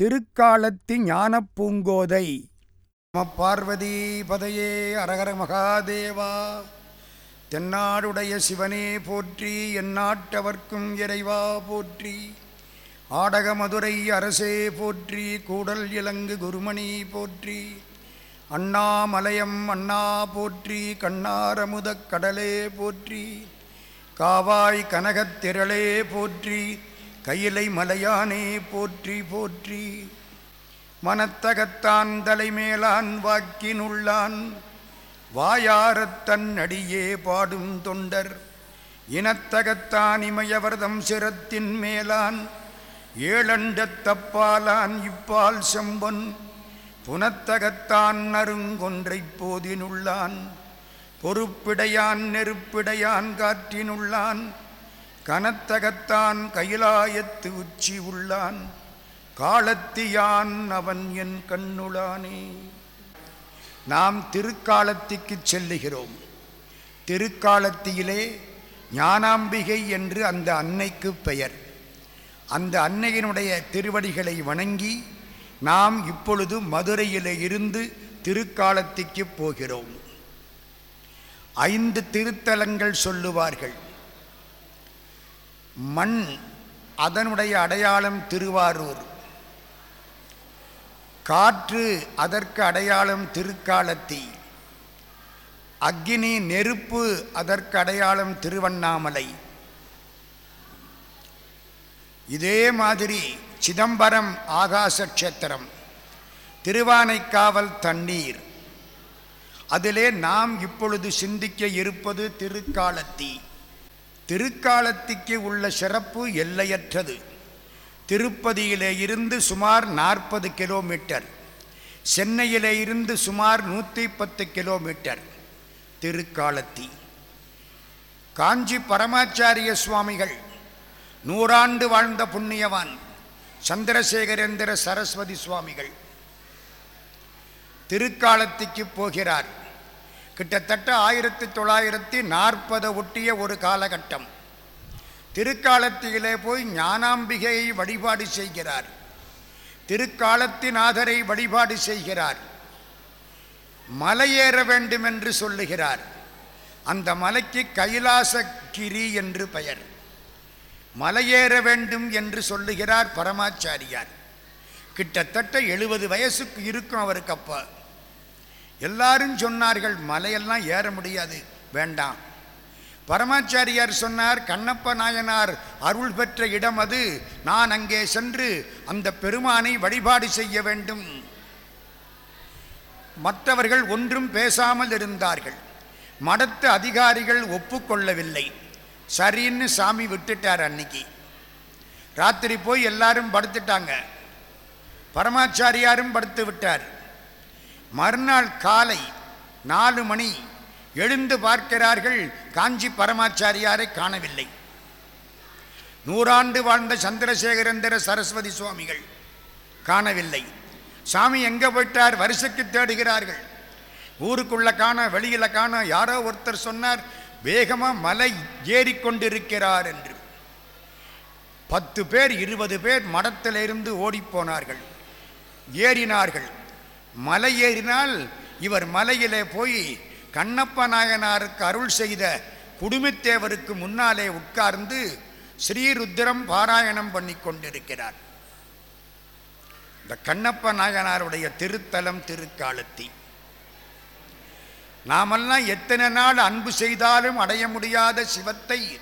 திருக்காலத்தி ஞானப்பூங்கோதை. நம பார்வதி பதையே அரகர மகாதேவா தென்னாடுடைய சிவனே போற்றி எந்நாட்டவர்க்கும் இறைவா போற்றி ஆடக மதுரை அரசே போற்றி கூடல் இலங்கு குருமணி போற்றி அண்ணாமலயம் அண்ணா போற்றி கண்ணாரமுதக் கடலே போற்றி காவாய் கனகத்திரளே போற்றி கையிலை மலையானே போற்றி போற்றி. மனத்தகத்தான் தலைமேலான் வாக்கினுள்ளான். வாயாரத்தன் அடியே பாடும் தொண்டர். இனத்தகத்தான் இமயவர்தம் சிரத்தின் மேலான். ஏழண்டத் தப்பாலான் இப்பால் செம்பொன். புனத்தகத்தான் நறுங்கொன்றைப் போதினுள்ளான். பொறுப்பிடையான் நெருப்பிடையான் காற்றினுள்ளான். கனத்தகத்தான் கைலாயத்து உச்சி உள்ளான். காலத்தியான் அவன் என் கண்ணுளானே. நாம் திருக்காலத்திக்கு செல்லுகிறோம். திருக்காலத்தியிலே ஞானாம்பிகை என்று அந்த அன்னைக்கு பெயர். அந்த அன்னையினுடைய திருவடிகளை வணங்கி நாம் இப்பொழுது மதுரையிலே இருந்து திருக்காலத்திக்கு போகிறோம். ஐந்து திருத்தலங்கள் சொல்லுவார்கள். மண் அதனுடைய அடையாளம் திருவாரூர். காற்று அதற்கு அடையாளம் திருக்காலத்தி. அக்னி நெருப்பு அதற்கு அடையாளம் திருவண்ணாமலை. இதே மாதிரி சிதம்பரம் ஆகாச க்ஷேத்திரம் திருவானைக்காவல் தண்ணீர். அதிலே நாம் இப்பொழுது சிந்திக்க இருப்பது திருக்காலத்தி. திருக்காலத்திக்கு உள்ள சிறப்பு எல்லையற்றது. திருப்பதியிலே இருந்து சுமார் நாற்பது கிலோமீட்டர். சென்னையிலே இருந்து சுமார் நூற்றி பத்து கிலோமீட்டர். திருக்காலத்தி. காஞ்சி பரமாச்சாரிய சுவாமிகள் நூறாண்டு வாழ்ந்த புண்ணியவான் சந்திரசேகரேந்திர சரஸ்வதி சுவாமிகள் திருக்காலத்திக்கு போகிறார். கிட்டத்தட்ட ஆயிரத்தி தொள்ளாயிரத்தி நாற்பதை ஒட்டிய ஒரு காலகட்டம். திருக்காலத்திலே போய் ஞானாம்பிகையை வழிபாடு செய்கிறார். திருக்காலத்திநாதரை வழிபாடு செய்கிறார். மலையேற வேண்டும் என்று சொல்லுகிறார். அந்த மலைக்கு கைலாசகிரி என்று பெயர். மலையேற வேண்டும் என்று சொல்லுகிறார் பரமாச்சாரியார். கிட்டத்தட்ட எழுபது வயசுக்கு இருக்கும் அவருக்கு அப்போ. எல்லாரும் சொன்னார்கள் மலையெல்லாம் ஏற முடியாது வேண்டாம். பரமாச்சாரியார் சொன்னார் கண்ணப்ப நாயனார் அருள் பெற்ற இடம் அது நான் அங்கே சென்று அந்த பெருமானை வழிபாடு செய்ய வேண்டும். மற்றவர்கள் ஒன்றும் பேசாமல் இருந்தார்கள். மடத்து அதிகாரிகள் ஒப்புக்கொள்ளவில்லை. சரின்னு சாமி விட்டுட்டார் அன்னைக்கு. ராத்திரி போய் எல்லாரும் படுத்துட்டாங்க. பரமாச்சாரியாரும் படுத்து விட்டார். மறுநாள் காலை நாலு மணி எழுந்து பார்க்கிறார்கள் காஞ்சி பரமாச்சாரியாரை காணவில்லை. நூறாண்டு வாழ்ந்த சந்திரசேகரந்திர சரஸ்வதி சுவாமிகள் காணவில்லை. சாமி எங்கே போயிட்டார்? வரிசைக்கு தேடுகிறார்கள். ஊருக்குள்ள காண வெளியில் காண யாரோ ஒருத்தர் சொன்னார் வேகமாக மலை ஏறிக்கொண்டிருக்கிறார் என்று. பத்து பேர் இருபது பேர் மடத்திலிருந்து ஓடிப்போனார்கள் ஏறினார்கள். மலை ஏறினால் இவர் மலையிலே போய் கண்ணப்ப நாயனாருக்கு அருள் செய்த குடும்பத்தேவருக்கு முன்னாலே உட்கார்ந்து ஸ்ரீருத்திரம் பாராயணம் பண்ணி கொண்டிருக்கிறார். இந்த கண்ணப்ப நாயனாருடைய திருத்தலம் திருக்காலத்தி. நாமெல்லாம் எத்தனை நாள் அன்பு செய்தாலும் அடைய முடியாத சிவத்தை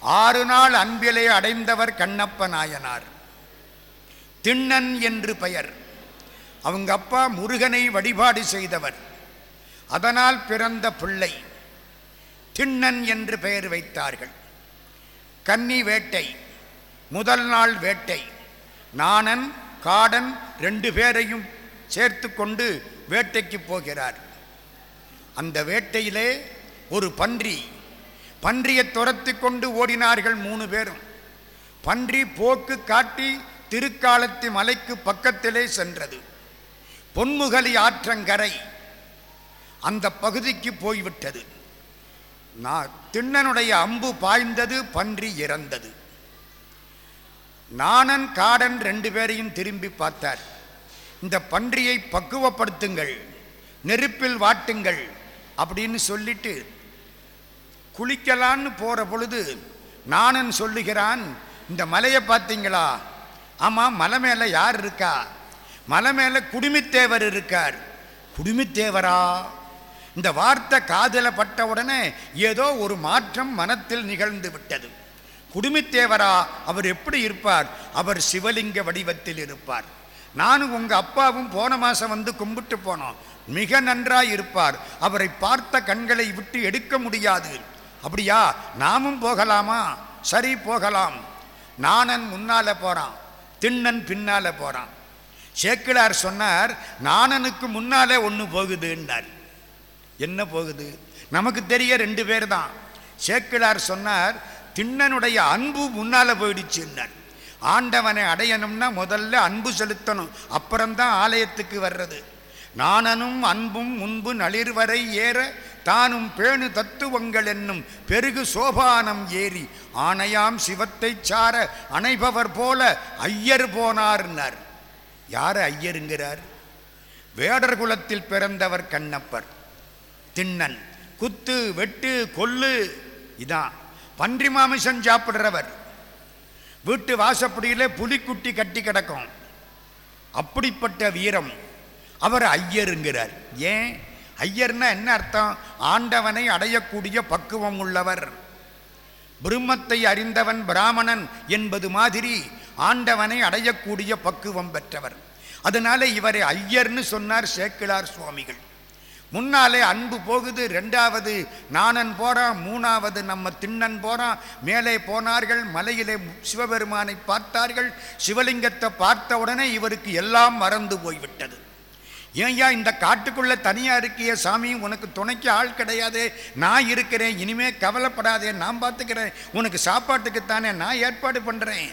ஆறு நாள் அன்பிலே அடைந்தவர் கண்ணப்ப நாயனார். திண்ணன் என்று பெயர். அவங்க அப்பா முருகனை வழிபாடு செய்தவர். அதனால் பிறந்த பிள்ளை. திண்ணன் என்று பெயர் வைத்தார்கள். கன்னி வேட்டை முதல் நாள் வேட்டை. நாணன் காடன் ரெண்டு பேரையும் சேர்த்து கொண்டு வேட்டைக்கு போகிறார். அந்த வேட்டையிலே ஒரு பன்றி. பன்றியை துரத்தி கொண்டு ஓடினார்கள் மூணு பேரும். பன்றி போக்கு காட்டி திருக்காலத்தி மலைக்கு பக்கத்திலே சென்றது. பொன்முகலி ஆற்றங்கரை. அந்த பகுதிக்கு போய்விட்டது. நான் திண்ணனுடைய அம்பு பாய்ந்தது பன்றி இறந்தது. நாணன் காடன் ரெண்டு பேரையும் திரும்பி பார்த்தார். இந்த பன்றியை பக்குவப்படுத்துங்கள் நெருப்பில் வாட்டுங்கள் அப்படின்னு சொல்லிட்டு குளிக்கலான்னு போகிற பொழுது நாணன் சொல்லுகிறான் இந்த மலையை பார்த்தீங்களா? ஆமாம் மலை மேலே யார் இருக்கா? மலை மேலே குடுமித்தேவர் இருக்கார். குடுமித்தேவரா? இந்த வார்த்தை காதில் பட்ட உடனே ஏதோ ஒரு மாற்றம் மனத்தில் நிகழ்ந்து விட்டது. குடுமித்தேவரா அவர் எப்படி இருப்பார்? அவர் சிவலிங்க வடிவத்தில் இருப்பார். நானும் உங்கள் அப்பாவும் போன மாதம் வந்து கும்பிட்டு போனோம். மிக நன்றாய் இருப்பார். அவரை பார்த்த கண்களை விட்டு எடுக்க முடியாது. அப்படியா? நாமும் போகலாமா? சரி போகலாம். நானன் முன்னால் போகிறான் திண்ணன் பின்னால் போகிறான் சேக்கிழார் சொன்னார் நாணனுக்கு முன்னாலே ஒன்று போகுதுன்னார் என்ன போகுது? நமக்கு தெரிய ரெண்டு பேர் தான். சேக்கிழார் சொன்னார் திண்ணனுடைய அன்பு முன்னால போயிடுச்சுன்னார் ஆண்டவனை அடையணும்னா முதல்ல அன்பு செலுத்தணும். அப்புறம்தான் ஆலயத்துக்கு வர்றது. நாணனும் அன்பும் முன்பு நளிர்வரை ஏற தானும் பேணு தத்துவங்கள் என்னும் பெருகு சோபானம் ஏறி ஆணையாம் சிவத்தைச் சார அணைபவர் போல ஐயர் போனார்னார் யார் ஐயருங்கிறார்? வேடர் குலத்தில் பிறந்தவர் கண்ணப்பர். திண்ணன் குத்து வெட்டு கொல்லு இதான். பன்றி மாமிசம் சாப்பிட்றவர். வீட்டு வாசப்படியிலே புலிக்குட்டி கட்டி கிடக்கும். அப்படிப்பட்ட வீரம். அவர் ஐயருங்கிறார். ஏன்? ஐயர்னா என்ன அர்த்தம்? ஆண்டவனை அடையக்கூடிய பக்குவம் உள்ளவர். பிரம்மத்தை அறிந்தவன் பிராமணன் என்பது மாதிரி ஆண்டவனை அடையக்கூடிய பக்குவம் பெற்றவர். அதனால இவரை ஐயர்னு சொன்னார் சேக்கிழார் சுவாமிகள். முன்னாலே அன்பு போகுது ரெண்டாவது நாணன் போகிறான் மூணாவது நம்ம திண்ணன் போகிறான் மேலே போனார்கள் மலையிலே சிவபெருமானை பார்த்தார்கள் சிவலிங்கத்தை பார்த்த உடனே இவருக்கு எல்லாம் மறந்து போய்விட்டது. ஏன்யா இந்த காட்டுக்குள்ளே தனியாக இருக்கிய சாமி உனக்கு துணைக்கு ஆள் கிடையாதே நான் இருக்கிறேன் இனிமே கவலைப்படாதே நான் பார்த்துக்கிறேன் உனக்கு சாப்பாட்டுக்குத்தானே நான் ஏற்பாடு பண்ணுறேன்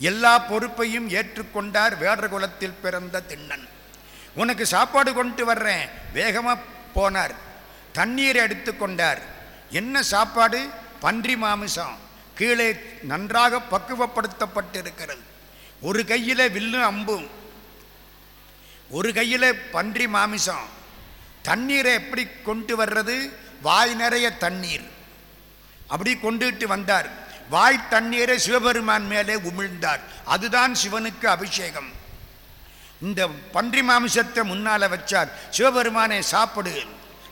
எல்லா பொறுப்பையும் ஏற்றுக்கொண்டார் வேடர் குலத்தில் பிறந்த திண்ணன். உனக்கு சாப்பாடு கொண்டு வர்றேன். வேகமாக போனார். தண்ணீரை எடுத்துக்கொண்டார் என்ன சாப்பாடு? பன்றி மாமிசம். கீழே நன்றாக பக்குவப்படுத்தப்பட்டிருக்கிறது. ஒரு கையில் வில்லும் அம்பும் ஒரு கையில் பன்றி மாமிசம். தண்ணீரை எப்படி கொண்டு வர்றது? வாய் நிறைய தண்ணீர். அப்படி கொண்டுட்டு வந்தார். வாய் தண்ணீரை சிவபெருமான் மேலே உமிழ்ந்தார். அதுதான் சிவனுக்கு அபிஷேகம். இந்த பன்றி மாமிசத்தை முன்னால் வச்சார். சிவபெருமானை சாப்பிடு.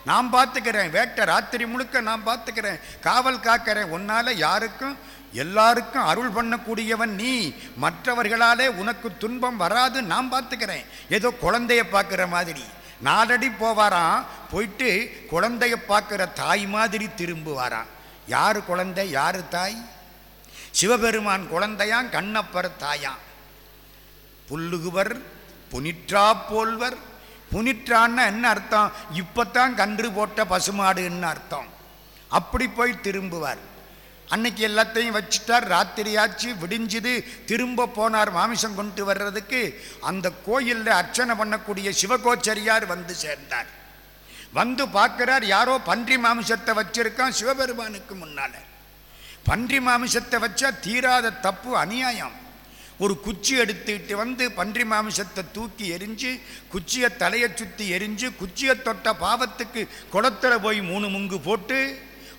நான் பார்த்துக்கிறேன். வேட்டை ராத்திரி முழுக்க நான் பார்த்துக்கிறேன். காவல் காக்கிறேன். உன்னால யாருக்கும் எல்லாருக்கும் அருள் பண்ணக்கூடியவன் நீ. மற்றவர்களாலே உனக்கு துன்பம் வராது. நான் பார்த்துக்கிறேன். ஏதோ குழந்தைய பார்க்குற மாதிரி. நாலடி போவாராம். போயிட்டு குழந்தைய பார்க்குற தாய் மாதிரி திரும்புவாராம். யார் குழந்தை? யார் தாய்? சிவபெருமான் குழந்தையாம் கண்ணப்பர் தாயாம். புல்லுகுவர் புனிற்றா போல்வர். புனிற்றான்னா என்ன அர்த்தம்? இப்போத்தான் கன்று போட்ட பசுமாடுன்னு அர்த்தம்? அப்படி போய் திரும்புவார். அன்னைக்கு எல்லாத்தையும் வச்சுட்டார். ராத்திரியாச்சு விடிஞ்சுது. திரும்ப போனார் மாமிசம் கொண்டு வர்றதுக்கு. அந்த கோயிலில் அர்ச்சனை பண்ணக்கூடிய சிவகோச்சரியார் வந்து சேர்ந்தார். வந்து பார்க்குறார். யாரோ பன்றி மாமிசத்தை வச்சிருக்கான் சிவபெருமானுக்கு முன்னால். பன்றி மாமிசத்தை வச்சா தீராத தப்பு அநியாயம். ஒரு குச்சி எடுத்துக்கிட்டு வந்து பன்றி மாமிசத்தை தூக்கி எரிஞ்சு குச்சியை தலையை சுற்றி எரிஞ்சு குச்சியை தொட்ட பாவத்துக்கு குளத்துல போய் மூணு முங்கு போட்டு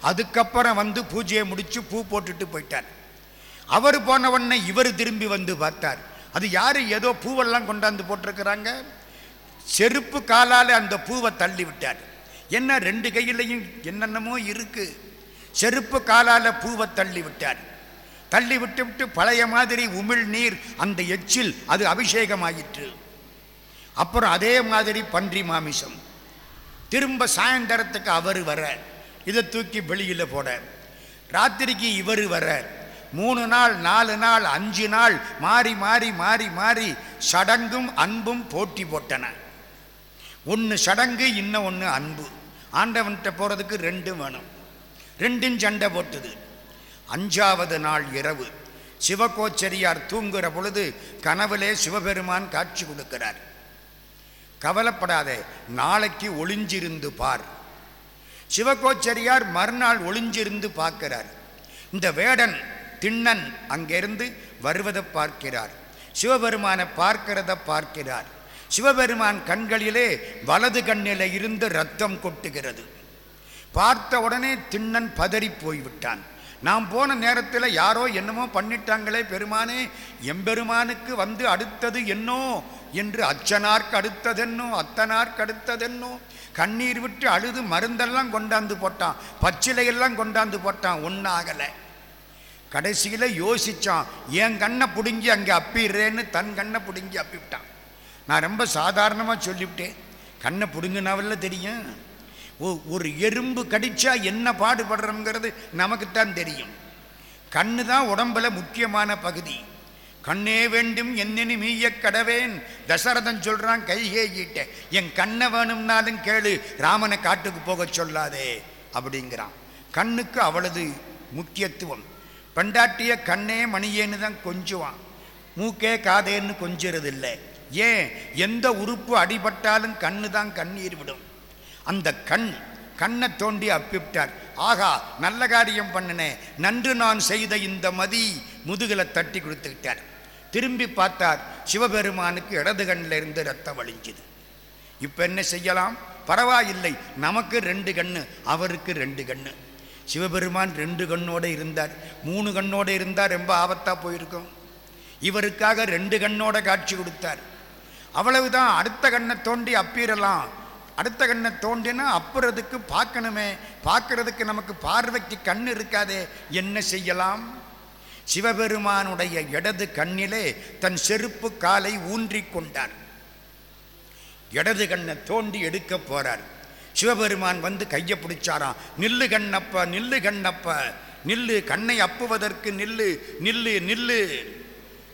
அதுக்கப்புறம் வந்து பூஜையை முடித்து பூ போட்டுட்டு போயிட்டார். அவர் போன உடனே இவர் திரும்பி வந்து பார்த்தார். அது யார்? ஏதோ பூவெல்லாம் கொண்டாந்து போட்டிருக்கிறாங்க. செருப்பு காலால் அந்த பூவை தள்ளி விட்டார் என்ன ரெண்டு கையிலையும் என்னென்னமோ இருக்குது செருப்பு காலால பூவை தள்ளி விட்டார். தள்ளி விட்டு விட்டு பழைய மாதிரி உமிழ் நீர் அந்த எச்சில் அது அபிஷேகமாயிற்று. அப்புறம் அதே மாதிரி பன்றி மாமிசம். திரும்ப சாயந்தரத்துக்கு அவர் வர இதை தூக்கி வெளியில் போட ராத்திரிக்கு இவர் வர மூணு நாள் நாலு நாள் அஞ்சு நாள் மாறி மாறி மாறி மாறி சடங்கும் அன்பும் போட்டி போட்டன. ஒன்று சடங்கு இன்னும் ஒன்று அன்பு. ஆண்டவன்கிட்ட போகிறதுக்கு ரெண்டும் வேணும். ரெண்டும் சண்டை போட்டுது. அஞ்சாவது நாள் இரவு சிவகோச்சரியார் தூங்குகிற பொழுது கனவுலே சிவபெருமான் காட்சி கொடுக்கிறார். கவலைப்படாதே நாளைக்கு ஒளிஞ்சிருந்து பார். சிவகோச்சரியார் மறுநாள் ஒளிஞ்சிருந்து பார்க்கிறார். இந்த வேடன் திண்ணன் அங்கிருந்து வருவதை பார்க்கிறார். சிவபெருமானை பார்க்கிறத பார்க்கிறார். சிவபெருமான் கண்களிலே வலது கண்ணில இருந்து ரத்தம் கொட்டுகிறது. பார்த்த உடனே திண்ணன் பதறி போய்விட்டான். நாம் போன நேரத்தில் யாரோ என்னமோ பண்ணிட்டாங்களே பெருமானே எம்பெருமானுக்கு வந்து அடுத்தது என்னோ என்று அச்சனார்க்கு அடுத்ததென்னோ அத்தனார்க்கு அடுத்ததென்னோ கண்ணீர் விட்டு அழுது மருந்தெல்லாம் கொண்டாந்து போட்டான் பச்சிலையெல்லாம் கொண்டாந்து போட்டான் ஒன்றாகலை கடைசியில் யோசித்தான் என் கண்ணை பிடுங்கி அங்கே அப்பிடுறேன்னு தன் கண்ணை பிடுங்கி அப்பிவிட்டான் நான் ரொம்ப சாதாரணமாக சொல்லிவிட்டேன். கண்ணை பிடுங்கினாவில்ல தெரியும். ஒரு எறும்பு கடிச்சா என்ன பாடுபடுறோங்கிறது நமக்குத்தான் தெரியும். கண்ணு தான் உடம்புல முக்கியமான பகுதி. கண்ணே வேண்டும் என்னென்னு மீய கடவேன். தசரதன் சொல்றான் கைகேயிட்ட என் கண்ணை வேணும்னாலும் கேளு. ராமனை காட்டுக்கு போக சொல்லாதே அப்படிங்கிறான். கண்ணுக்கு அவ்வளவு முக்கியத்துவம். பெண்டாட்டிய கண்ணே மணியேன்னு தான் கொஞ்சுவான். மூக்கே காதேன்னு கொஞ்சுறது ஏன்? எந்த உறுப்பு அடிபட்டாலும் கண்ணு தான் கண்ணீர் விடும். அந்த கண் கண்ணை தோண்டி அப்பிவிட்டார் ஆகா நல்ல காரியம் பண்ணினேன் நன்று நான் செய்த இந்த மதி முதுகில தட்டி கொடுத்துக்கிட்டார். திரும்பி பார்த்தார் சிவபெருமானுக்கு இடது கண்ணில் இருந்து ரத்தம் வழிஞ்சுது. இப்போ என்ன செய்யலாம்? பரவாயில்லை நமக்கு ரெண்டு கண்ணு அவருக்கு ரெண்டு கண்ணு. சிவபெருமான் ரெண்டு கண்ணோடு இருந்தார். மூணு கண்ணோடு இருந்தால் ரொம்ப ஆபத்தாக போயிருக்கும். இவருக்காக ரெண்டு கண்ணோட காட்சி கொடுத்தார். அவ்வளவுதான் அடுத்த கண்ணை தோண்டி அப்பிடலாம் அடுத்த கண்ணை தோண்டினா அப்புறதுக்கு பார்க்கணுமே. பார்க்கறதுக்கு நமக்கு பார்வைக்கு கண் இருக்காதே. என்ன செய்யலாம்? சிவபெருமானுடைய இடது கண்ணிலே தன் செருப்பு காலை ஊன்றி கொண்டார். இடது கண்ணை தோண்டி எடுக்க போறார். சிவபெருமான் வந்து கையை பிடிச்சாராம். நில்லு கண்ணப்ப நில்லு கண்ணப்ப. நில்லு கண்ணை அப்புவதற்கு நில்லு நில்லு நில்லு.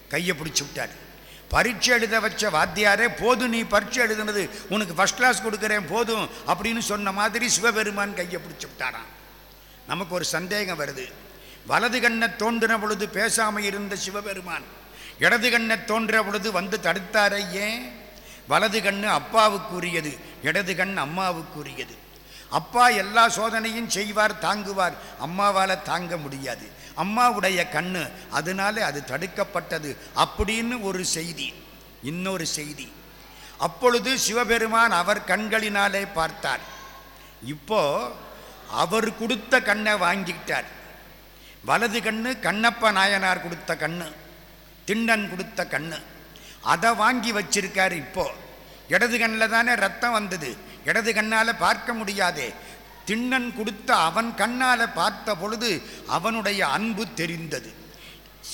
கையை பிடிச்சு விட்டார். பரீட்சை எழுத வச்ச வாத்தியாரே போதும் நீ பரீட்சை எழுதுனது. உனக்கு ஃபர்ஸ்ட் கிளாஸ் கொடுக்குறேன் போதும் அப்படின்னு சொன்ன மாதிரி சிவபெருமான் கையை பிடிச்சி விட்டாரான் நமக்கு ஒரு சந்தேகம் வருது. வலது கண்ணை தோன்றின பொழுது பேசாமல் இருந்த சிவபெருமான் இடது கண்ணை தோன்ற பொழுது வந்து தடுத்தாரே ஏன்? வலது கண்ணு அப்பாவுக்குரியது இடது கண் அம்மாவுக்குரியது. அப்பா எல்லா சோதனையும் செய்வார் தாங்குவார். அம்மாவால் தாங்க முடியாது. அம்மாவுடைய கண்ணு அதனால அது தடுக்கப்பட்டது அப்படின்னு ஒரு செய்தி இன்னொரு செய்தி. அப்பொழுது சிவபெருமான் அவர் கண்களினாலே பார்த்தார். இப்போ அவர் கொடுத்த கண்ணை வாங்கிக்கிட்டார். வலது கண்ணு கண்ணப்ப நாயனார் கொடுத்த கண்ணு திண்ணன் கொடுத்த கண்ணு. அதை வாங்கி வச்சிருக்காரு இப்போ. இடது கண்ணில் தானே ரத்தம் வந்தது. இடது கண்ணால் பார்க்க முடியாதே. திண்ணன் கொடுத்த அவன் கண்ணால் பார்த்த பொழுது அவனுடைய அன்பு தெரிந்தது.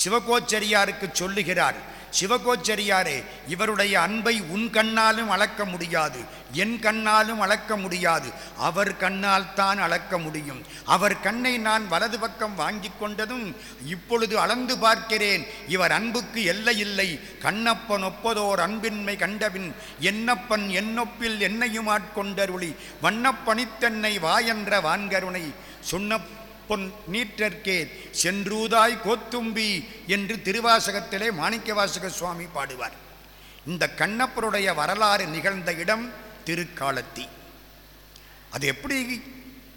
சிவகோச்சரியாருக்கு சொல்லுகிறார் சிவகோச்சரியாரே இவருடைய அன்பை உன் கண்ணாலும் அளக்க முடியாது என் கண்ணாலும் அளக்க முடியாது. அவர் கண்ணால் தான் அளக்க முடியும். அவர் கண்ணை நான் வலது பக்கம் வாங்கி கொண்டதும் இப்பொழுது அளந்து பார்க்கிறேன். இவர் அன்புக்கு எல்லை இல்லை. கண்ணப்பன் ஒப்பதோர் அன்பின்மை கண்டபின் என்னப்பன் என்னொப்பில் என்னையும் ஆட்கொண்டருளி. வண்ணப்பணித்தன்னை வாயென்ற வான்கருணை. சொன்ன பொன் நீற்றற்கே சென்றூதாய் கோத்தும்பி என்று திருவாசகத்திலே மாணிக்கவாசக சுவாமி பாடுவார். இந்த கண்ணப்பருடைய வரலாறு நிகழ்ந்த இடம் திருக்காலத்தி. அது எப்படி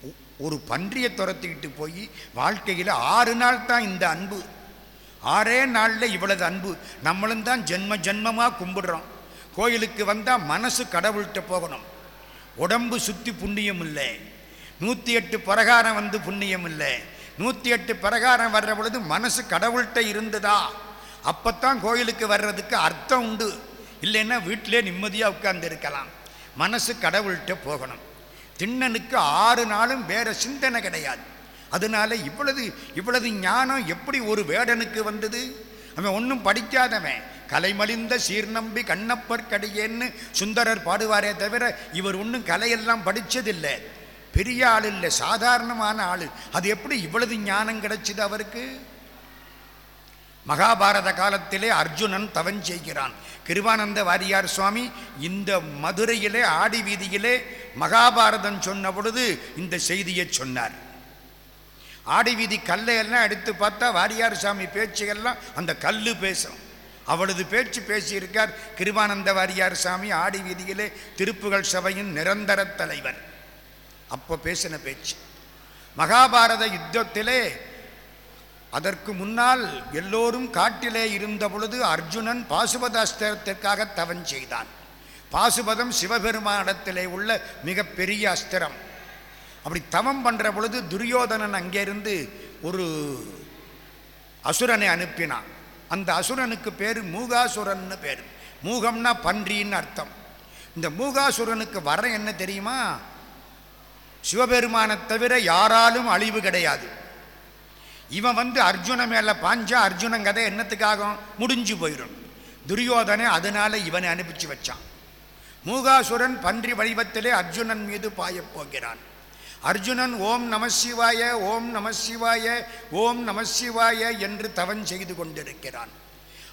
ஒ- ஒரு பன்றியை துரத்திக்கிட்டு போய் வாழ்க்கையில் ஆறு நாள் தான் இந்த அன்பு. ஆறே நாளில் இவ்வளவு அன்பு. நம்மளும் தான் ஜென்ம ஜென்மமாக கும்பிடுறோம். கோயிலுக்கு வந்தால் மனசு கடவுள்கிட்ட போகணும். உடம்பு சுத்தி புண்ணியம் இல்லை. நூற்றி எட்டு பிரகாரம் வந்து புண்ணியம் இல்லை நூற்றி எட்டு பிரகாரம் வர்ற பொழுது மனசு கடவுள்கிட்ட இருந்ததா? அப்போத்தான் கோயிலுக்கு வர்றதுக்கு அர்த்தம் உண்டு. இல்லைன்னா வீட்டிலே நிம்மதியாக உட்கார்ந்து இருக்கலாம். மனசு கடவுள்கிட்ட போகணும். திண்ணனுக்கு ஆறு நாளும் வேறு சிந்தனை கிடையாது. அதனால இவ்வளவு இவ்வளவு ஞானம் எப்படி ஒரு வேடனுக்கு வந்தது? அவன் ஒன்றும் படிக்காதவன். கலைமலிந்த சீர்நம்பி கண்ணப்பற்கடியேன்னு சுந்தரர் பாடுவாரே தவிர இவர் ஒன்றும் கலையெல்லாம் படித்ததில்லை பெரிய ஆள் இல்லை சாதாரணமான ஆள். அது எப்படி இவ்வளவு ஞானம் கிடைச்சது அவருக்கு? மகாபாரத காலத்திலே அர்ஜுனன் தவன் செய்கிறான். கிருவானந்த வாரியார் சுவாமி இந்த மதுரையிலே ஆடி வீதியிலே மகாபாரதம் சொன்ன பொழுது இந்த செய்தியை சொன்னார். ஆடி வீதி கல்லையெல்லாம் எடுத்து பார்த்தா வாரியார் சாமி பேச்சுகள்லாம் அந்த கல் பேசும். அவளது பேச்சு பேசியிருக்கார் கிருவானந்த வாரியார் சாமி ஆடி வீதியிலே திருப்புகழ் சபையின் நிரந்தர தலைவர். அப்போ பேசின பேச்சு. மகாபாரத யுத்தத்திலே அதற்கு முன்னால் எல்லோரும் காட்டிலே இருந்த பொழுது அர்ஜுனன் பாசுபதாஸ்திரத்திற்காக தவன் செய்தான். பாசுபதம் சிவபெருமானத்திலே உள்ள மிகப்பெரிய அஸ்திரம். அப்படி தவம் பண்ணுற பொழுது துரியோதனன் அங்கேருந்து ஒரு அசுரனை அனுப்பினான். அந்த அசுரனுக்கு பேர் மூகாசுரன்னு பேர். மூகம்னா பன்றின்னு அர்த்தம். இந்த மூகாசுரனுக்கு வர என்ன தெரியுமா? சிவபெருமானை தவிர யாராலும் அழிவு கிடையாது. இவன் வந்து அர்ஜுன மேலே பாஞ்சா அர்ஜுனன் கதை என்னத்துக்காகும்? முடிஞ்சு போயிடும் துரியோதனை அதனால இவனை அனுப்பிச்சு வச்சான். மூகாசுரன் பன்றி வடிவத்திலே அர்ஜுனன் மீது பாயப் போகிறான். அர்ஜுனன் ஓம் நம சிவாய ஓம் நம சிவாய ஓம் நம சிவாய என்று தவன் செய்து கொண்டிருக்கிறான்.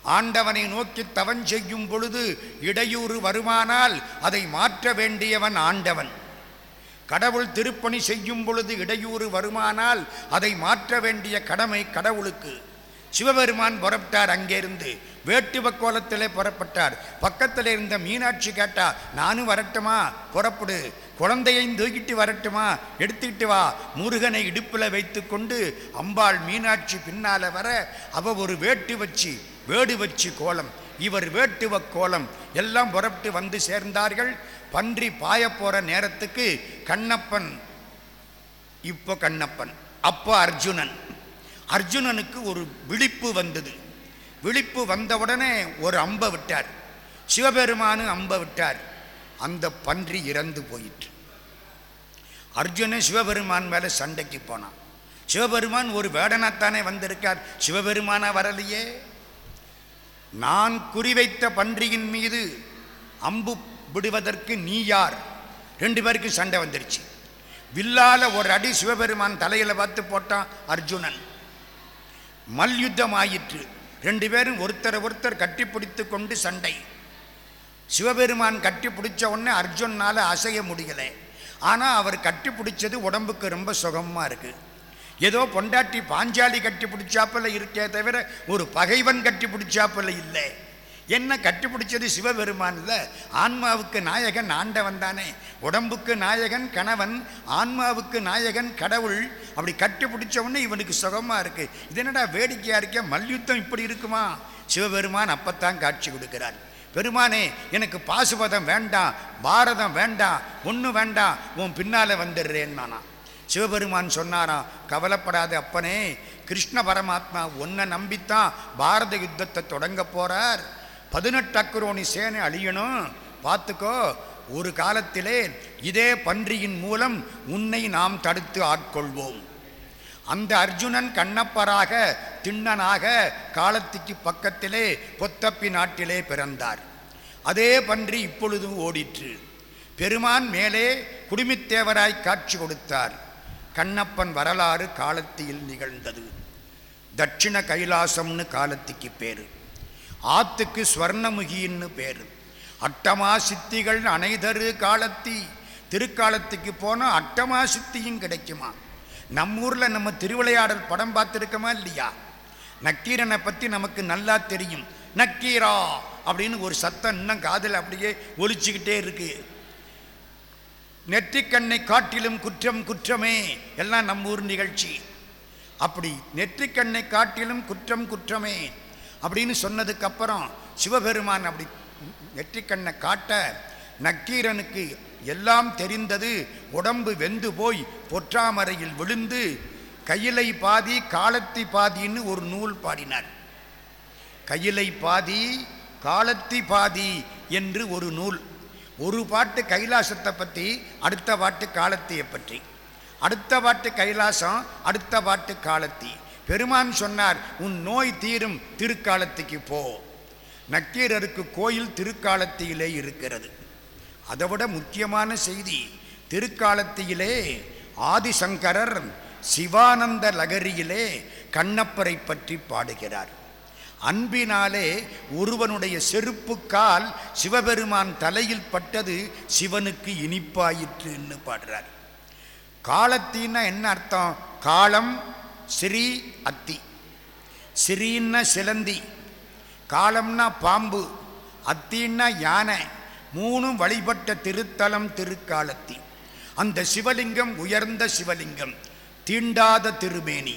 ஆண்டவனை நோக்கி தவன் செய்யும் பொழுது இடையூறு வருமானால் அதை மாற்ற வேண்டியவன் ஆண்டவன். கடவுள் திருப்பணி செய்யும் பொழுது இடையூறு வருமானால் அதை மாற்ற வேண்டிய கடமை கடவுளுக்கு. சிவபெருமான் புறப்பட்டார் அங்கேருந்து வேட்டுவ கோலத்திலே புறப்பட்டார். பக்கத்தில் இருந்த மீனாட்சி கேட்டா நானும் வரட்டுமா? புறப்படு. குழந்தையையும் தூக்கிட்டு வரட்டுமா? எடுத்துக்கிட்டு வா. முருகனை இடுப்பில் வைத்துக்கொண்டு அம்பாள் மீனாட்சி பின்னால வர அவ ஒரு வேட்டு வச்சு வேடு வச்சு கோலம். இவர் வேட்டுவ கோலம். எல்லாம் புறப்பட்டு வந்து சேர்ந்தார்கள். பன்றி பாய போகிற நேரத்துக்கு கண்ணப்பன் இப்போ கண்ணப்பன் அப்போ அர்ஜுனன். அர்ஜுனனுக்கு ஒரு விழிப்பு வந்தது. விழிப்பு வந்தவுடனே ஒரு அம்பை விட்டார். சிவபெருமானு அம்பை விட்டார். அந்த பன்றி இறந்து போயிற்று. அர்ஜுனன் சிவபெருமான் மேலே சண்டைக்கு போனான். சிவபெருமான் ஒரு வேடனாத்தானே வந்திருக்கார். சிவபெருமானா வரலையே. நான் குறிவைத்த பன்றியின் மீது அம்பு விடுவதற்கு நீ யார்? ரெண்டு பேருக்கு சண்டை வந்துருச்சு. வில்லால ஒரு அடி சிவபெருமான் தலையில பார்த்து போட்டான் அர்ஜுனன். மல்யுத்தம் ஆயிற்று. ரெண்டு பேரும் ஒருத்தரை ஒருத்தர் கட்டிப்பிடித்து கொண்டு சண்டை. சிவபெருமான் கட்டி பிடிச்ச உடனே அர்ஜுனால அசைய முடியலை. ஆனால் அவர் கட்டி பிடிச்சது உடம்புக்கு ரொம்ப சுகமாக இருக்கு. ஏதோ பொண்டாட்டி பாஞ்சாலி கட்டி பிடிச்சாப்பில் இருக்கே தவிர ஒரு பகைவன் கட்டி பிடிச்சாப்பில் இல்லை. என்ன கட்டி பிடிச்சது சிவபெருமான் இல்லை ஆன்மாவுக்கு நாயகன் ஆண்டவன் தானே. உடம்புக்கு நாயகன் கணவன் ஆன்மாவுக்கு நாயகன் கடவுள். அப்படி கட்டிப்பிடிச்சவொன்னே இவனுக்கு சுகமாக இருக்குது இது என்னடா வேடிக்கையாக இருக்க? மல்யுத்தம் இப்படி இருக்குமா? சிவபெருமான் அப்பத்தான் காட்சி கொடுக்கிறார். பெருமானே எனக்கு பாசுபதம் வேண்டாம் பாரதம் வேண்டாம் ஒன்று வேண்டாம் உன் பின்னால் வந்துடுறேன் நானா. சிவபெருமான் சொன்னாராம் கவலைப்படாத அப்பனே கிருஷ்ண பரமாத்மா ஒன்றை நம்பித்தான் பாரத யுத்தத்தை தொடங்க போகிறார் பதினெட்டு அக்குரோணி சேனை அழியணும். பார்த்துக்கோ ஒரு காலத்திலே இதே பன்றியின் மூலம் உன்னை நாம் தடுத்து ஆட்கொள்வோம். அந்த அர்ஜுனன் கண்ணப்பராக திண்ணனாக காலத்துக்கு பக்கத்திலே பொத்தப்பி நாட்டிலே பிறந்தார். அதே பன்றி இப்பொழுதும் ஓடிற்று. பெருமான் மேலே குடுமித்தேவராய் காட்சி கொடுத்தார். கண்ணப்பன் வரலாறு காலத்தியில் நிகழ்ந்தது. தட்சிண கைலாசம்னு காலத்துக்கு பேரு. ஆத்துக்கு ஸ்வர்ணமுகின்னு பேர். அட்டமா சித்திகள் அனைதரு காலத்தி. திருக்காலத்துக்கு போனால் அட்டமா சித்தியும் கிடைக்குமா? நம்ம ஊரில் நம்ம திருவிளையாடல் படம் பார்த்துருக்கோமா இல்லையா? நக்கீரனை பற்றி நமக்கு நல்லா தெரியும். நக்கீரா அப்படின்னு ஒரு சத்தம் இன்னும் காதில் அப்படியே ஒலிச்சுக்கிட்டே இருக்கு. நெற்றிக்கண்ணை காட்டிலும் குற்றம் குற்றமே. எல்லாம் நம்ம ஊர் நிகழ்ச்சி. அப்படி நெற்றிக்கண்ணை காட்டிலும் குற்றம் குற்றமே. அப்படின்னு சொன்னதுக்கப்புறம் சிவபெருமான் அப்படி நெற்றிக்கண்ணை காட்ட நக்கீரனுக்கு எல்லாம் தெரிந்தது. உடம்பு வெந்து போய் பொற்றாமரையில் விழுந்து கையிலை பாதி காலத்தி பாதின்னு ஒரு நூல் பாடினார். கையிலை பாதி காலத்தி பாதி என்று ஒரு நூல். ஒரு பாட்டு கைலாசத்தை பற்றி அடுத்த பாட்டு காலத்தியை பற்றி. அடுத்த பாட்டு கைலாசம் அடுத்த பாட்டு காலத்தி. பெருமான் சொன்னார் உன் நோய் தீரும் திருக்காலத்துக்கு போ. நக்கீரருக்கு கோயில் திருக்காலத்தியிலே இருக்கிறது. அதை முக்கியமான செய்தி திருக்காலத்தியிலே ஆதிசங்கரர் சிவானந்த லகரியிலே கண்ணப்பரை பற்றி பாடுகிறார். அன்பினாலே ஒருவனுடைய செருப்புக்கால் சிவபெருமான் தலையில் பட்டது சிவனுக்கு இனிப்பாயிற்றுன்னு பாடுறார். காலத்தின்னா என்ன அர்த்தம்? காலம் ஸ்ரீ அத்தி. ஸ்ரீன்னா சிலந்தி காலம்னா பாம்பு அத்தின்னா யானை மூணும் வழிபட்ட திருத்தலம் திருக்காலத்தி. அந்த சிவலிங்கம் உயர்ந்த சிவலிங்கம் தீண்டாத திருமேனி.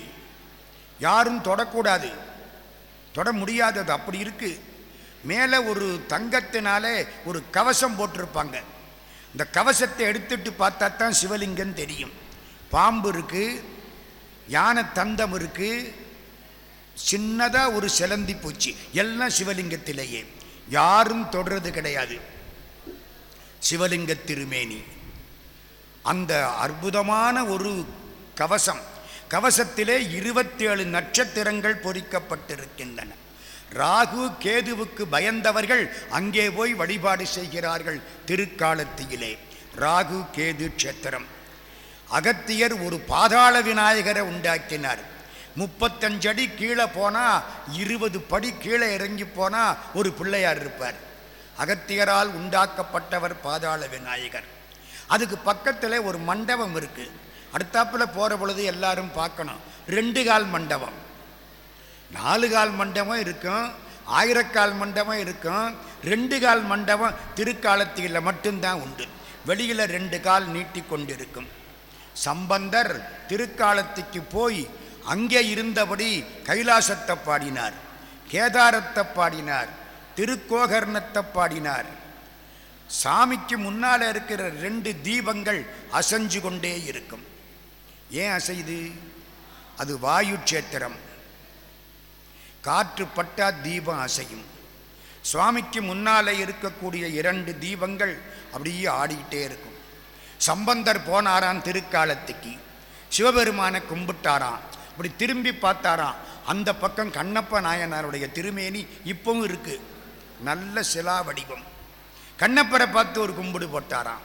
யாரும் தொடக்கூடாது. தொட முடியாதது அப்படி இருக்குது மேலே ஒரு தங்கத்தினாலே ஒரு கவசம் போட்டிருப்பாங்க. இந்த கவசத்தை எடுத்துட்டு பார்த்தா தான் சிவலிங்கம் தெரியும். பாம்பு இருக்குது யானை தந்தம் இருக்கு. சின்னதாக ஒரு சிலந்தி பூச்சி. எல்லாம் சிவலிங்கத்திலேயே. யாரும் தொடுறது கிடையாது. சிவலிங்க திருமேனி. அந்த அற்புதமான ஒரு கவசம். கவசத்திலே இருபத்தேழு நட்சத்திரங்கள் பொறிக்கப்பட்டிருக்கின்றன. ராகு கேதுவுக்கு பயந்தவர்கள் அங்கே போய் வழிபாடு செய்கிறார்கள் திருக்காலத்தியிலே ராகு கேது க்ஷேத்திரம். அகத்தியர் ஒரு பாதாள விநாயகரை உண்டாக்கினார். முப்பத்தஞ்சு அடி கீழே போனால் இருபது படி கீழே இறங்கி போனால் ஒரு பிள்ளையார் இருப்பார். அகத்தியரால் உண்டாக்கப்பட்டவர் பாதாள விநாயகர். அதுக்கு பக்கத்தில் ஒரு மண்டபம் இருக்குது அடுத்தாப்பில் போகிற பொழுது எல்லாரும் பார்க்கணும். ரெண்டு கால் மண்டபம். நாலு கால் மண்டபம் இருக்கும். ஆயிரக்கால் மண்டபம் இருக்கும். ரெண்டு கால் மண்டபம் திருக்காலத்தியில் மட்டும்தான் உண்டு. வெளியில் ரெண்டு கால் நீட்டி கொண்டிருக்கும் சம்பந்தர் திருக்காலத்துக்கு போய் அங்கே இருந்தபடி கைலாசத்தை பாடினார் கேதாரத்தை பாடினார் திருக்கோகர்ணத்தை பாடினார். சாமிக்கு முன்னால் இருக்கிற ரெண்டு தீபங்கள் அசைஞ்சு கொண்டே இருக்கும். ஏன் அசையுது? அது வாயு கஷேத்திரம். காற்று பட்டா தீபம் அசையும். சுவாமிக்கு முன்னால் இருக்கக்கூடிய இரண்டு தீபங்கள் அப்படியே ஆடிக்கிட்டே இருக்கும். சம்பந்தர் போனாராம் திருக்காலத்துக்கு. சிவபெருமானை கும்பிட்டாராம். இப்படி திரும்பி பார்த்தாராம். அந்த பக்கம் கண்ணப்ப நாயனாருடைய திருமேனி இப்பவும் இருக்குது நல்ல சிலா வடிவம். கண்ணப்பரை பார்த்து ஒரு கும்பிடு போட்டாராம்.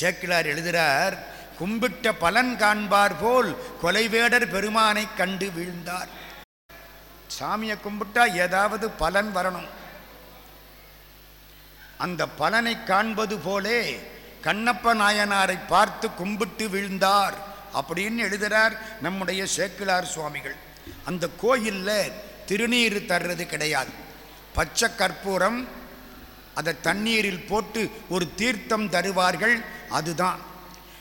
சேக்கிலார் எழுதுகிறார் கும்பிட்ட பலன் காண்பார் போல் கொலைவேடர் பெருமானை கண்டு வீழ்ந்தார். சாமியை கும்பிட்டா ஏதாவது பலன் வரணும். அந்த பலனை காண்பது போலே கண்ணப்ப நாயனாரை பார்த்து கும்பிட்டு வீழ்ந்தார் அப்படின்னு எழுதுகிறார் நம்முடைய சேக்கிலார் சுவாமிகள். அந்த கோயிலில் திருநீர் தர்றது கிடையாது. பச்சை கற்பூரம் அதை தண்ணீரில் போட்டு ஒரு தீர்த்தம் தருவார்கள் அதுதான்.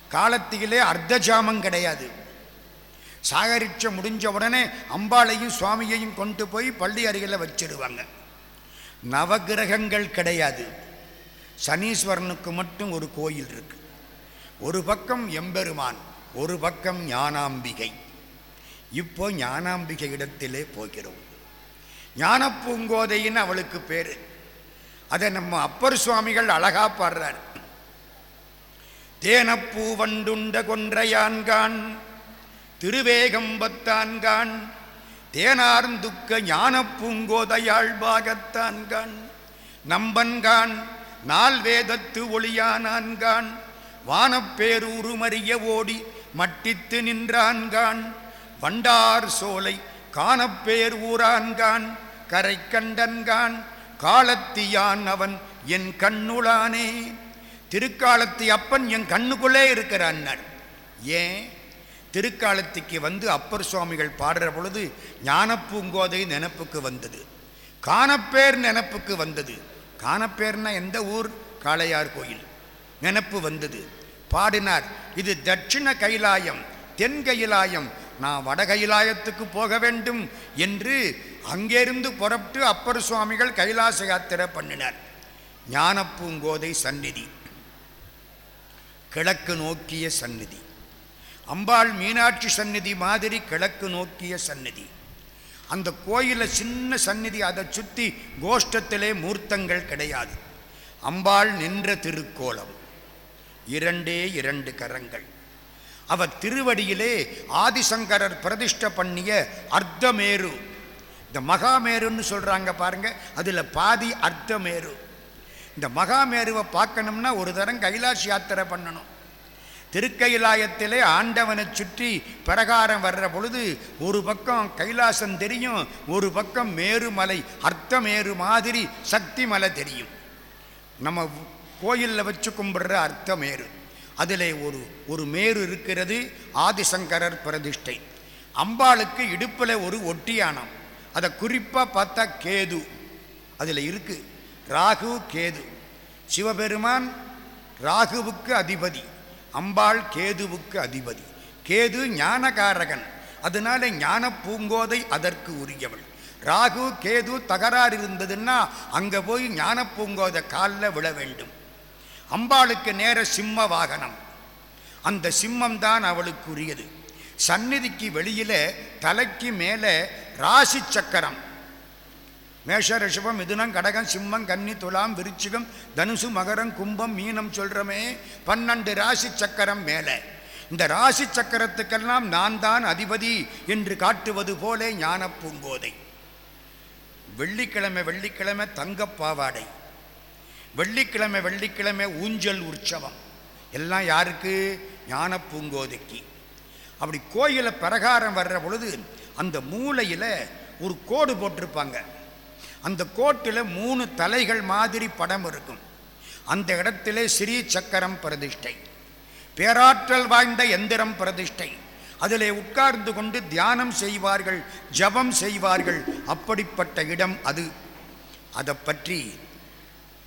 காலத்திலே அர்த்த ஜாமம் கிடையாது. சாகரிச்ச முடிஞ்ச உடனே அம்பாளையும் சுவாமியையும் கொண்டு போய் பள்ளி அருகில் வச்சிடுவாங்க. நவகிரகங்கள் கிடையாது. சனீஸ்வரனுக்கு மட்டும் ஒரு கோயில் இருக்கு. ஒரு பக்கம் எம்பெருமான் ஒரு பக்கம் ஞானாம்பிகை. இப்போ ஞானாம்பிகை இடத்திலே போகிறோம். ஞானப்பூங்கோதைன்னு அவளுக்கு பேரு. அதை நம்ம அப்பர் சுவாமிகள் அழகா பாடுறார். தேனப்பூ வண்டுண்ட கொன்றையான்கான் திருவேகம்பத்தான்கான் தேனார்ந்துக்க ஞானப்பூங்கோதையாழ்பாகத்தான்கான் நம்பன்கான் நால் வேதத்து ஒளியானான்கான் வானப்பேரூருமறிய ஓடி மட்டித்து நின்றான்கான். வண்டார் சோலை காணப்பேர் ஊரான்கான். கரை கண்டன்கான். காலத்தியான் அவன் என் கண்ணுளானே. திருக்காலத்தி அப்பன் என் கண்ணுக்குள்ளே இருக்கிறான் ஏன்? திருக்காலத்திக்கு வந்து அப்பர் சுவாமிகள் பாடுற பொழுது ஞானப்பூங்கோதை நினப்புக்கு வந்தது. காணப்பேர் நினப்புக்கு வந்தது. காணப்பேர்னா எந்த ஊர்? காளையார் கோயில். நினப்பு வந்தது. பாடினார் இது தட்சிண கைலாயம் தென் கைலாயம். நான் வட கைலாயத்துக்கு போக வேண்டும் என்று அங்கேருந்து புறப்பட்டு அப்பர் சுவாமிகள் கைலாச யாத்திரை பண்ணினார். ஞானப்பூங்கோதை சந்நிதி. கிழக்கு நோக்கிய சந்நிதி. அம்பாள் மீனாட்சி சந்நிதி மாதிரி கிழக்கு நோக்கிய சந்நிதி. அந்த கோயிலில் சின்ன சந்நிதி அதை சுற்றி கோஷ்டத்திலே மூர்த்தங்கள் கிடையாது. அம்பாள் நின்ற திருக்கோலம். இரண்டே இரண்டு கரங்கள். அவர் திருவடியிலே ஆதிசங்கரர் பிரதிஷ்ட பண்ணிய அர்த்தமேரு. இந்த மகாமேருன்னு சொல்கிறாங்க பாருங்க அதில் பாதி அர்த்தமேரு. இந்த மகாமேருவை பார்க்கணும்னா ஒரு தரம் கைலாஷ் யாத்திரை பண்ணணும். திருக்கைலாயத்திலே ஆண்டவனை சுற்றி பிரகாரம் வர்ற பொழுது ஒரு பக்கம் கைலாசம் தெரியும் ஒரு பக்கம் மேருமலை அர்த்தமேரு மாதிரி சக்தி மலை தெரியும். நம்ம கோயிலில் வச்சு கும்பிடுற அர்த்தமேரு அதில் ஒரு ஒரு மேரு இருக்கிறது ஆதிசங்கரர் பிரதிஷ்டை. அம்பாளுக்கு இடுப்பில் ஒரு ஒட்டியானம் அதை குறிப்பாக பார்த்தா கேது. அதில் இருக்குது ராகு கேது. சிவபெருமான் ராகுவுக்கு அதிபதி. அம்பாள் கேதுவுக்கு அதிபதி. கேது ஞானகாரகன். அதனால ஞான பூங்கோதை அதற்கு உரியவள். ராகு கேது தகராறு இருந்ததுன்னா அங்கே போய் ஞான பூங்கோதை காலில் விழ வேண்டும். அம்பாளுக்கு நேர சிம்ம வாகனம். அந்த சிம்மம் தான் அவளுக்கு உரியது. சந்நிதிக்கு வெளியில் தலைக்கு மேலே ராசி சக்கரம் மேஷ ரிஷபம் மிதுனம் கடகம் சிம்மம் கன்னி துலாம் விருச்சிகம் தனுசு மகரம் கும்பம் மீனம் சொல்றமே பன்னெண்டு ராசி சக்கரம் மேலே. இந்த ராசி சக்கரத்துக்கெல்லாம் நான் தான் அதிபதி என்று காட்டுவது போலே ஞான பூங்கோதை. வெள்ளிக்கிழமை வெள்ளிக்கிழமை தங்கப்பாவாடை வெள்ளிக்கிழமை வெள்ளிக்கிழமை ஊஞ்சல் உற்சவம். எல்லாம் யாருக்கு? ஞான பூங்கோதைக்கு. அப்படி கோயிலை பிரகாரம் வர்ற பொழுது அந்த மூலையில் ஒரு கோடு போட்டிருப்பாங்க. அந்த கோட்டில் மூணு தலைகள் மாதிரி படம் இருக்கும். அந்த இடத்துல ஸ்ரீ சக்கரம் பிரதிஷ்டை. பேராற்றல் வாய்ந்த எந்திரம் பிரதிஷ்டை. அதில் உட்கார்ந்து கொண்டு தியானம் செய்வார்கள் ஜபம் செய்வார்கள். அப்படிப்பட்ட இடம் அது. அதை பற்றி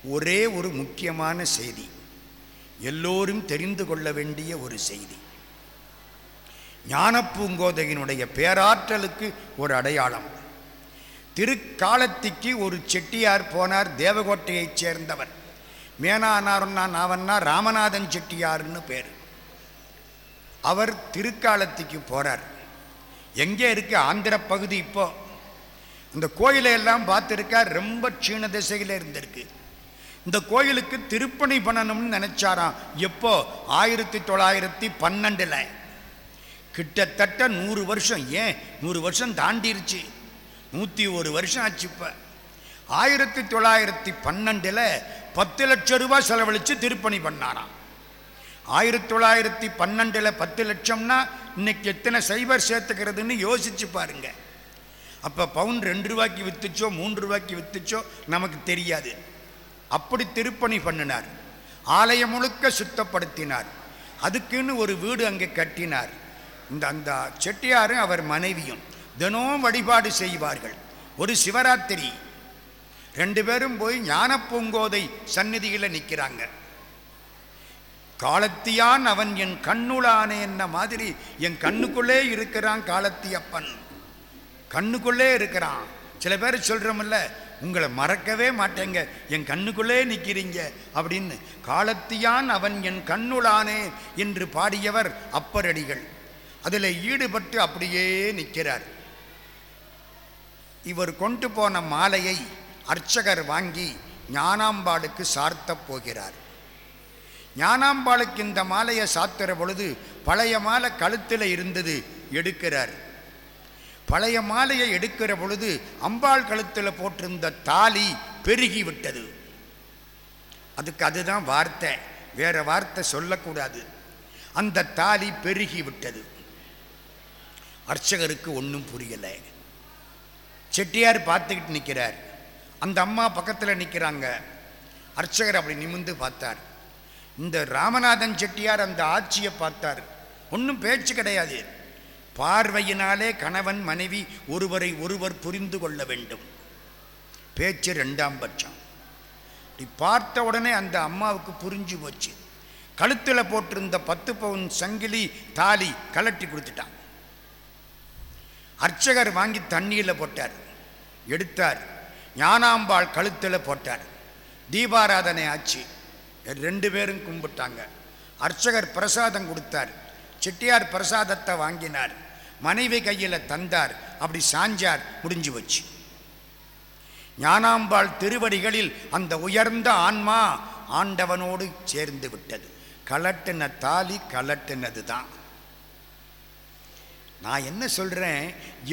ஒரே ஒரு முக்கியமான செய்தி. எல்லோரும் தெரிந்து கொள்ள வேண்டிய ஒரு செய்தி. ஞானப்பூங்கோதையினுடைய பேராற்றலுக்கு ஒரு அடையாளம். திருக்காலத்திக்கு ஒரு செட்டியார் போனார் தேவகோட்டையைச் சேர்ந்தவர். மேனானார்னா நாவன்னா ராமநாதன் செட்டியார்னு பேர். அவர் திருக்காலத்திக்கு போறார். எங்கே இருக்கு? ஆந்திர பகுதி இப்போ. இந்த கோயிலை எல்லாம் பார்த்துருக்கார் ரொம்ப க்ஷீண திசையில் இருந்திருக்கு. இந்த கோயிலுக்கு திருப்பணி பண்ணணும்னு நினச்சாராம். எப்போ? ஆயிரத்தி தொள்ளாயிரத்தி பன்னெண்டில். கிட்டத்தட்ட நூறு வருஷம். ஏன்? நூறு வருஷம் தாண்டிருச்சு. நூற்றி ஒரு வருஷம் ஆச்சு இப்போ. ஆயிரத்தி தொள்ளாயிரத்தி பன்னெண்டில் பத்து லட்சம் ரூபாய் செலவழித்து திருப்பணி பண்ணாராம். ஆயிரத்தி தொள்ளாயிரத்தி பன்னெண்டில் பத்து லட்சம்னா இன்னைக்கு எத்தனை சைபர் சேர்த்துக்கிறதுன்னு யோசிச்சு பாருங்க. அப்போ பவுன் ரெண்டு ரூபாய்க்கு வித்துச்சோ மூன்று ரூபாய்க்கு வித்துச்சோ நமக்கு தெரியாது. அப்படி திருப்பணி பண்ணினார். ஆலயம் முழுக்க சுத்தப்படுத்தினார். அதுக்குன்னு ஒரு வீடு அங்கே கட்டினார். இந்த அந்த செட்டியாரும் அவர் மனைவியும். தினம் வழிபாடு செய்வார்கள். ஒரு சிவராத்திரி. ரெண்டு பேரும் போய் ஞானப்பூங்கோதை சந்நிதியில் நிற்கிறாங்க காலத்தியான் அவன் என் கண்ணுளானே என்ன மாதிரி என் கண்ணுக்குள்ளே இருக்கிறான் காலத்தியப்பன். கண்ணுக்குள்ளே இருக்கிறான். சில பேர் சொல்கிறோமில்ல உங்களை மறக்கவே மாட்டேங்க. என் கண்ணுக்குள்ளே நிற்கிறீங்க அப்படின்னு காலத்தியான் அவன் என் கண்ணுளானே என்று பாடியவர் அப்பரடிகள். அதில் ஈடுபட்டு அப்படியே நிற்கிறார் இவர் கொண்டு போன மாலையை அர்ச்சகர் வாங்கி ஞானாம்பாளுக்கு சார்த்தப் போகிறார். ஞானாம்பாளுக்கு இந்த மாலையை சாத்துற பொழுது பழைய மாலை கழுத்தில் இருந்தது எடுக்கிறார். பழைய மாலையை எடுக்கிற பொழுது அம்பாள் கழுத்தில் போட்டிருந்த தாலி பெருகி விட்டது. அதுக்கு அதுதான் வார்த்தை. வேற வார்த்தை சொல்லக்கூடாது. அந்த தாலி பெருகி விட்டது. அர்ச்சகருக்கு ஒன்றும் புரியலை. செட்டியார் பார்த்துக்கிட்டு நிற்கிறார் அந்த அம்மா பக்கத்தில் நிற்கிறாங்க அர்ச்சகர் அப்படி நிமிந்து பார்த்தார். இந்த ராமநாதன் செட்டியார் அந்த ஆட்சியை பார்த்தார். ஒன்றும் பேச்சு கிடையாது. பார்வையினாலே கணவன் மனைவி ஒருவரை ஒருவர் புரிந்து கொள்ள வேண்டும். பேச்சு ரெண்டாம் பட்சம். இப்படி பார்த்த உடனே அந்த அம்மாவுக்கு புரிஞ்சு போச்சு. கழுத்தில் போட்டிருந்த பத்து பவுன் சங்கிலி தாலி கலட்டி கொடுத்துட்டான். அர்ச்சகர் வாங்கி தண்ணியில் போட்டார். எடுத்தார். ஞானாம்பாள் கழுத்தில் போட்டார். தீபாராதனை ஆச்சு. ரெண்டு பேரும் கும்பிட்டாங்க. அர்ச்சகர் பிரசாதம் கொடுத்தார். செட்டியார் பிரசாதத்தை வாங்கினார். மனைவி கையில் தந்தார். அப்படி சாஞ்சார் முடிஞ்சு வச்சு ஞானாம்பாள் திருவடிகளில் அந்த உயர்ந்த ஆன்மா ஆண்டவனோடு சேர்ந்து விட்டது. கலட்டின தாலி கலட்டினது தான் நான் என்ன சொல்கிறேன்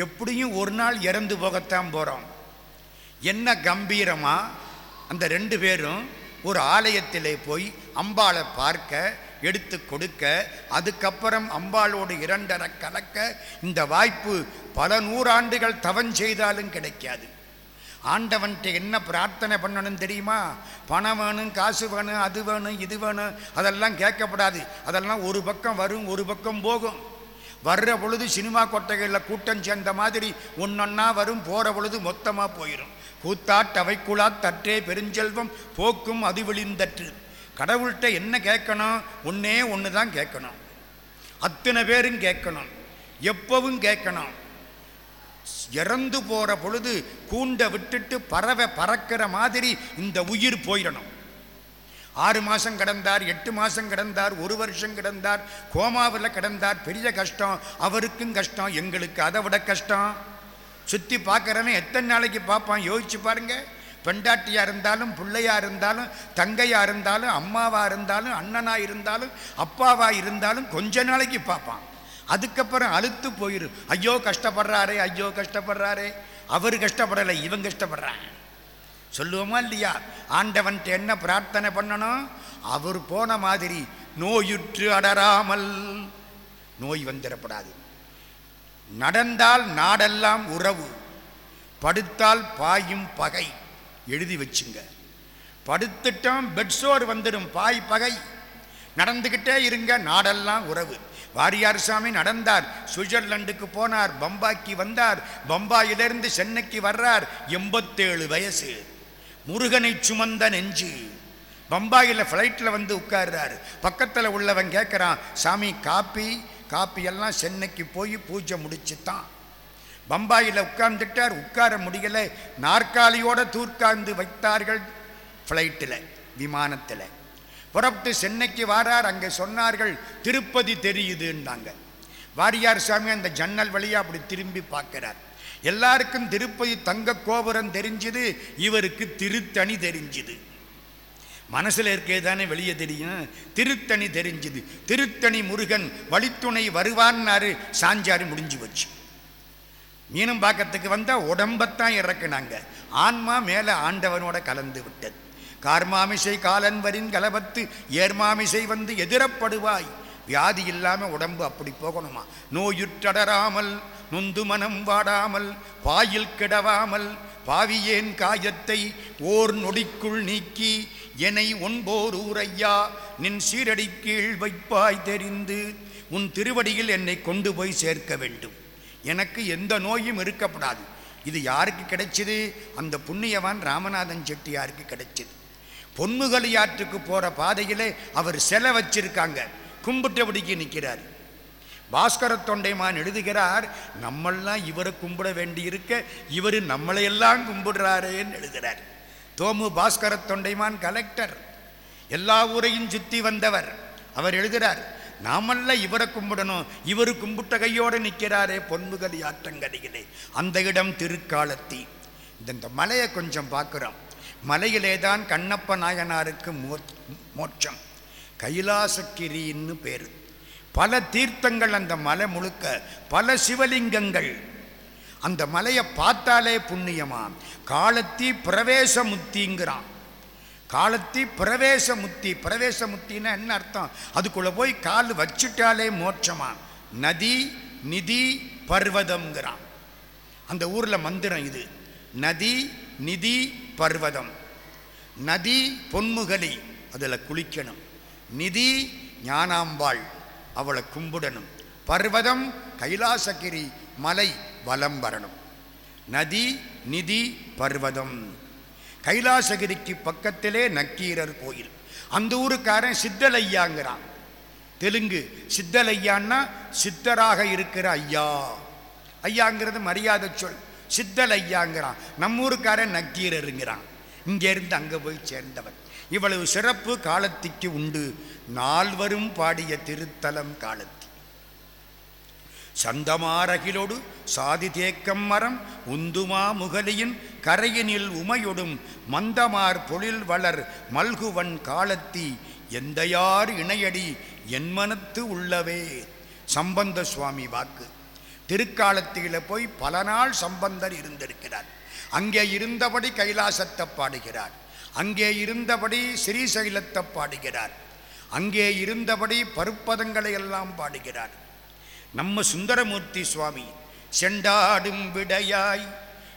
எப்படியும் ஒரு நாள் இறந்து போகத்தான் போகிறோம் என்ன கம்பீரமாக அந்த ரெண்டு பேரும் ஒரு ஆலயத்திலே போய் அம்பாளை பார்க்க எடுத்து கொடுக்க அதுக்கப்புறம் அம்பாளோடு இரண்டரை கலக்க இந்த வாய்ப்பு பல நூறாண்டுகள் தவம் செய்தாலும் கிடைக்காது. ஆண்டவன்ட்டு என்ன பிரார்த்தனை பண்ணணும் தெரியுமா? பணம் வேணும் காசு வேணும் அது வேணும் இது வேணும் அதெல்லாம் கேட்கப்படாது. அதெல்லாம் ஒரு பக்கம் வரும் ஒரு பக்கம் போகும். வர்ற பொழுது சினிமா கொட்டைகளில் கூட்டம் சேர்ந்த மாதிரி ஒன்னொன்னா வரும் போகிற பொழுது மொத்தமாக போயிடும் கூத்தாட்டவைக்குழா தற்றே பெருஞ்செல்வம் போக்கும் அது விழிந்தற்று கடவுள்கிட்ட என்ன கேட்கணும்? ஒன்றே ஒன்று தான் கேட்கணும். அத்தனை பேரும் கேட்கணும். எப்பவும் கேட்கணும். இறந்து போகிற பொழுது கூண்டை விட்டுட்டு பறவை பறக்கிற மாதிரி இந்த உயிர் போயிடணும். ஆறு மாதம் கிடந்தார் எட்டு மாதம் கிடந்தார் ஒரு வருஷம் கிடந்தார் கோமாவில் கிடந்தார் பெரிய கஷ்டம் அவருக்கும் கஷ்டம் எங்களுக்கு அதை விட கஷ்டம். சுற்றி பார்க்குறவன் எத்தனை நாளைக்கு பார்ப்பான்? யோசிச்சு பாருங்கள் பெண்டாட்டியாக இருந்தாலும் பிள்ளையாக இருந்தாலும் தங்கையாக இருந்தாலும் அம்மாவாக இருந்தாலும் அண்ணனாக இருந்தாலும் அப்பாவாக இருந்தாலும் கொஞ்ச நாளைக்கு பார்ப்பான். அதுக்கப்புறம் அழுத்து போயிடும் ஐயோ கஷ்டப்படுறாரே ஐயோ கஷ்டப்படுறாரே. அவர் கஷ்டப்படலை இவன் கஷ்டப்படுறான். சொல்லுவோமா இல்லையா? ஆண்டவன்ட்டு என்ன பிரார்த்தனை பண்ணணும்? அவர் போன மாதிரி நோயுற்று அடராமல் நோய் வந்துடப்படாது. நடந்தால் நாடெல்லாம் உறவு படுத்தால் பாயும் பகை. எழுதி வச்சுங்க. படுத்துட்டோம் பெட்சோர் வந்துடும் பாய் பகை. நடந்துக்கிட்டே இருங்க நாடெல்லாம் உறவு. வாரியார் சாமி நடந்தார் சுவிட்சர்லாண்டுக்கு போனார் பம்பாய்க்கு வந்தார் பம்பாயிலிருந்து சென்னைக்கு வர்றார் எண்பத்தேழு வயசு. முருகனை சுமந்த நெஞ்சு. பம்பாயில் ஃப்ளைட்டில் வந்து உட்கார்றாரு. பக்கத்தில் உள்ளவன் கேட்குறான் சாமி காப்பி காப்பியெல்லாம் சென்னைக்கு போய் பூஜை முடிச்சு தான் பம்பாயில் உட்கார்ந்துட்டார் உட்கார முடியல. நாற்காலியோட தூர்க்காந்து வைத்தார்கள் ஃப்ளைட்டில் விமானத்தில். புறப்பட்டு சென்னைக்கு வாரார் அங்கே சொன்னார்கள் திருப்பதி தெரியுதுன்னாங்க வாரியார் சாமி அந்த ஜன்னல் வழியாக அப்படி திரும்பி பார்க்கிறார். எல்லாருக்கும் திருப்பதி தங்க கோபுரம் தெரிஞ்சுது இவருக்கு திருத்தணி தெரிஞ்சுது. மனசில் இருக்கே தானே வெளியே தெரியும். திருத்தணி தெரிஞ்சுது. திருத்தணி முருகன் வழித்துணை வருவான்னாரு சாஞ்சாரி முடிஞ்சு வச்சு மீனும் பாக்கத்துக்கு வந்தால் உடம்பத்தான் இறக்குனாங்க. ஆன்மா மேலே ஆண்டவனோட கலந்து விட்டது. கார்மாமிசை காலன்வரின் கலபத்து ஏர்மாமிசை வந்து எதிரப்படுவாய். வியாதி இல்லாமல் உடம்பு அப்படி போகணுமா? நோயுற்றடராமல் நொந்து மனம் வாடாமல் பாயில் கிடவாமல் பாவியேன் காயத்தை ஓர் நொடிக்குள் நீக்கி என்னை ஒன்போர் ஊரையா நின் சீரடி கீழ் வைப்பாய் தெரிந்து உன் திருவடியில் என்னை கொண்டு போய் சேர்க்க வேண்டும். எனக்கு எந்த நோயும் இருக்கப்படாது. இது யாருக்கு கிடைச்சது? அந்த புண்ணியவான் ராமநாதன் செட்டியாருக்கு கிடைச்சது. பொன்முகலியாற்றுக்கு போகிற பாதையிலே அவர் செலை வச்சிருக்காங்க கும்பிட்டபடிக்கு நிற்கிறார் பாஸ்கர தொண்டைமான் எழுதுகிறார் நம்மெல்லாம் இவரை கும்பிட வேண்டியிருக்க இவர் நம்மளையெல்லாம் கும்பிடுறாரேன்னு எழுதுகிறார். தோமு பாஸ்கர தொண்டைமான் கலெக்டர். எல்லா ஊரையும் சுற்றி வந்தவர். அவர் எழுதுகிறார் நாமல்ல இவரை கும்பிடணும். இவர் கும்பிட்ட கையோடு நிற்கிறாரே பொன்முகலி ஆற்றங்கரையிலே அந்த இடம் திருக்காலத்தி. இந்த இந்த மலையை கொஞ்சம் பார்க்குறோம். மலையிலே தான் கண்ணப்ப நாயனாருக்கு மோட்சம். கைலாசகிரின்னு பேர். பல தீர்த்தங்கள் அந்த மலை முழுக்க பல சிவலிங்கங்கள். அந்த மலையை பார்த்தாலே புண்ணியமா காலத்தி பிரவேசமுத்திங்கிறான். காலத்தி பிரவேசமுத்தி பிரவேசமுத்தின்னா என்ன அர்த்தம்? அதுக்குள்ளே போய் கால் வச்சுட்டாலே மோட்சமா நதி நிதி பர்வதம்ங்கிறான். அந்த ஊரில் மந்திரம் இது. நதி நிதி பர்வதம். நதி பொன்முகலி. அதில் குளிக்கணும். நிதி ஞானாம்பாள் அவளை கும்பிடணும். பர்வதம் கைலாசகிரி மலை வலம் வரணும். நதி நிதி பர்வதம். கைலாசகிரிக்கு பக்கத்திலே நக்கீரர் கோயில். அந்த ஊருக்காரன் சித்தலையாங்கிறான். தெலுங்கு சித்தலையான்னா சித்தராக இருக்கிற ஐயா. ஐயாங்கிறது மரியாதை சொல். சித்தலையாங்கிறான். நம்மூருக்காரன் நம்ம ஊருக்காரன் நக்கீரருங்கிறான். இங்கேருந்து அங்கே போய் சேர்ந்தவன். இவ்வளவு சிறப்பு காலத்திற்கு உண்டு. நால்வரும் பாடிய திருத்தலம் காலத்தி. சந்தமாரகிலோடு சாதி தேக்கம் மரம் உந்துமா முகலியின் கரையினில் உமையொடும் மந்தமார் பொழில் வளர் மல்குவன் காலத்தி. எந்தையார் இணையடி என் மனத்து உள்ளவே? சம்பந்த சுவாமி வாக்கு. திருக்காலத்தில போய் பல நாள் சம்பந்தர் இருந்திருக்கிறார். அங்கே இருந்தபடி கைலாசத்தை பாடுகிறார். அங்கே இருந்தபடி ஸ்ரீசைலத்தை பாடுகிறார். அங்கே இருந்தபடி பருப்பதங்களை எல்லாம் பாடுகிறார். நம்ம சுந்தரமூர்த்தி சுவாமி செண்டாடும் விடையாய்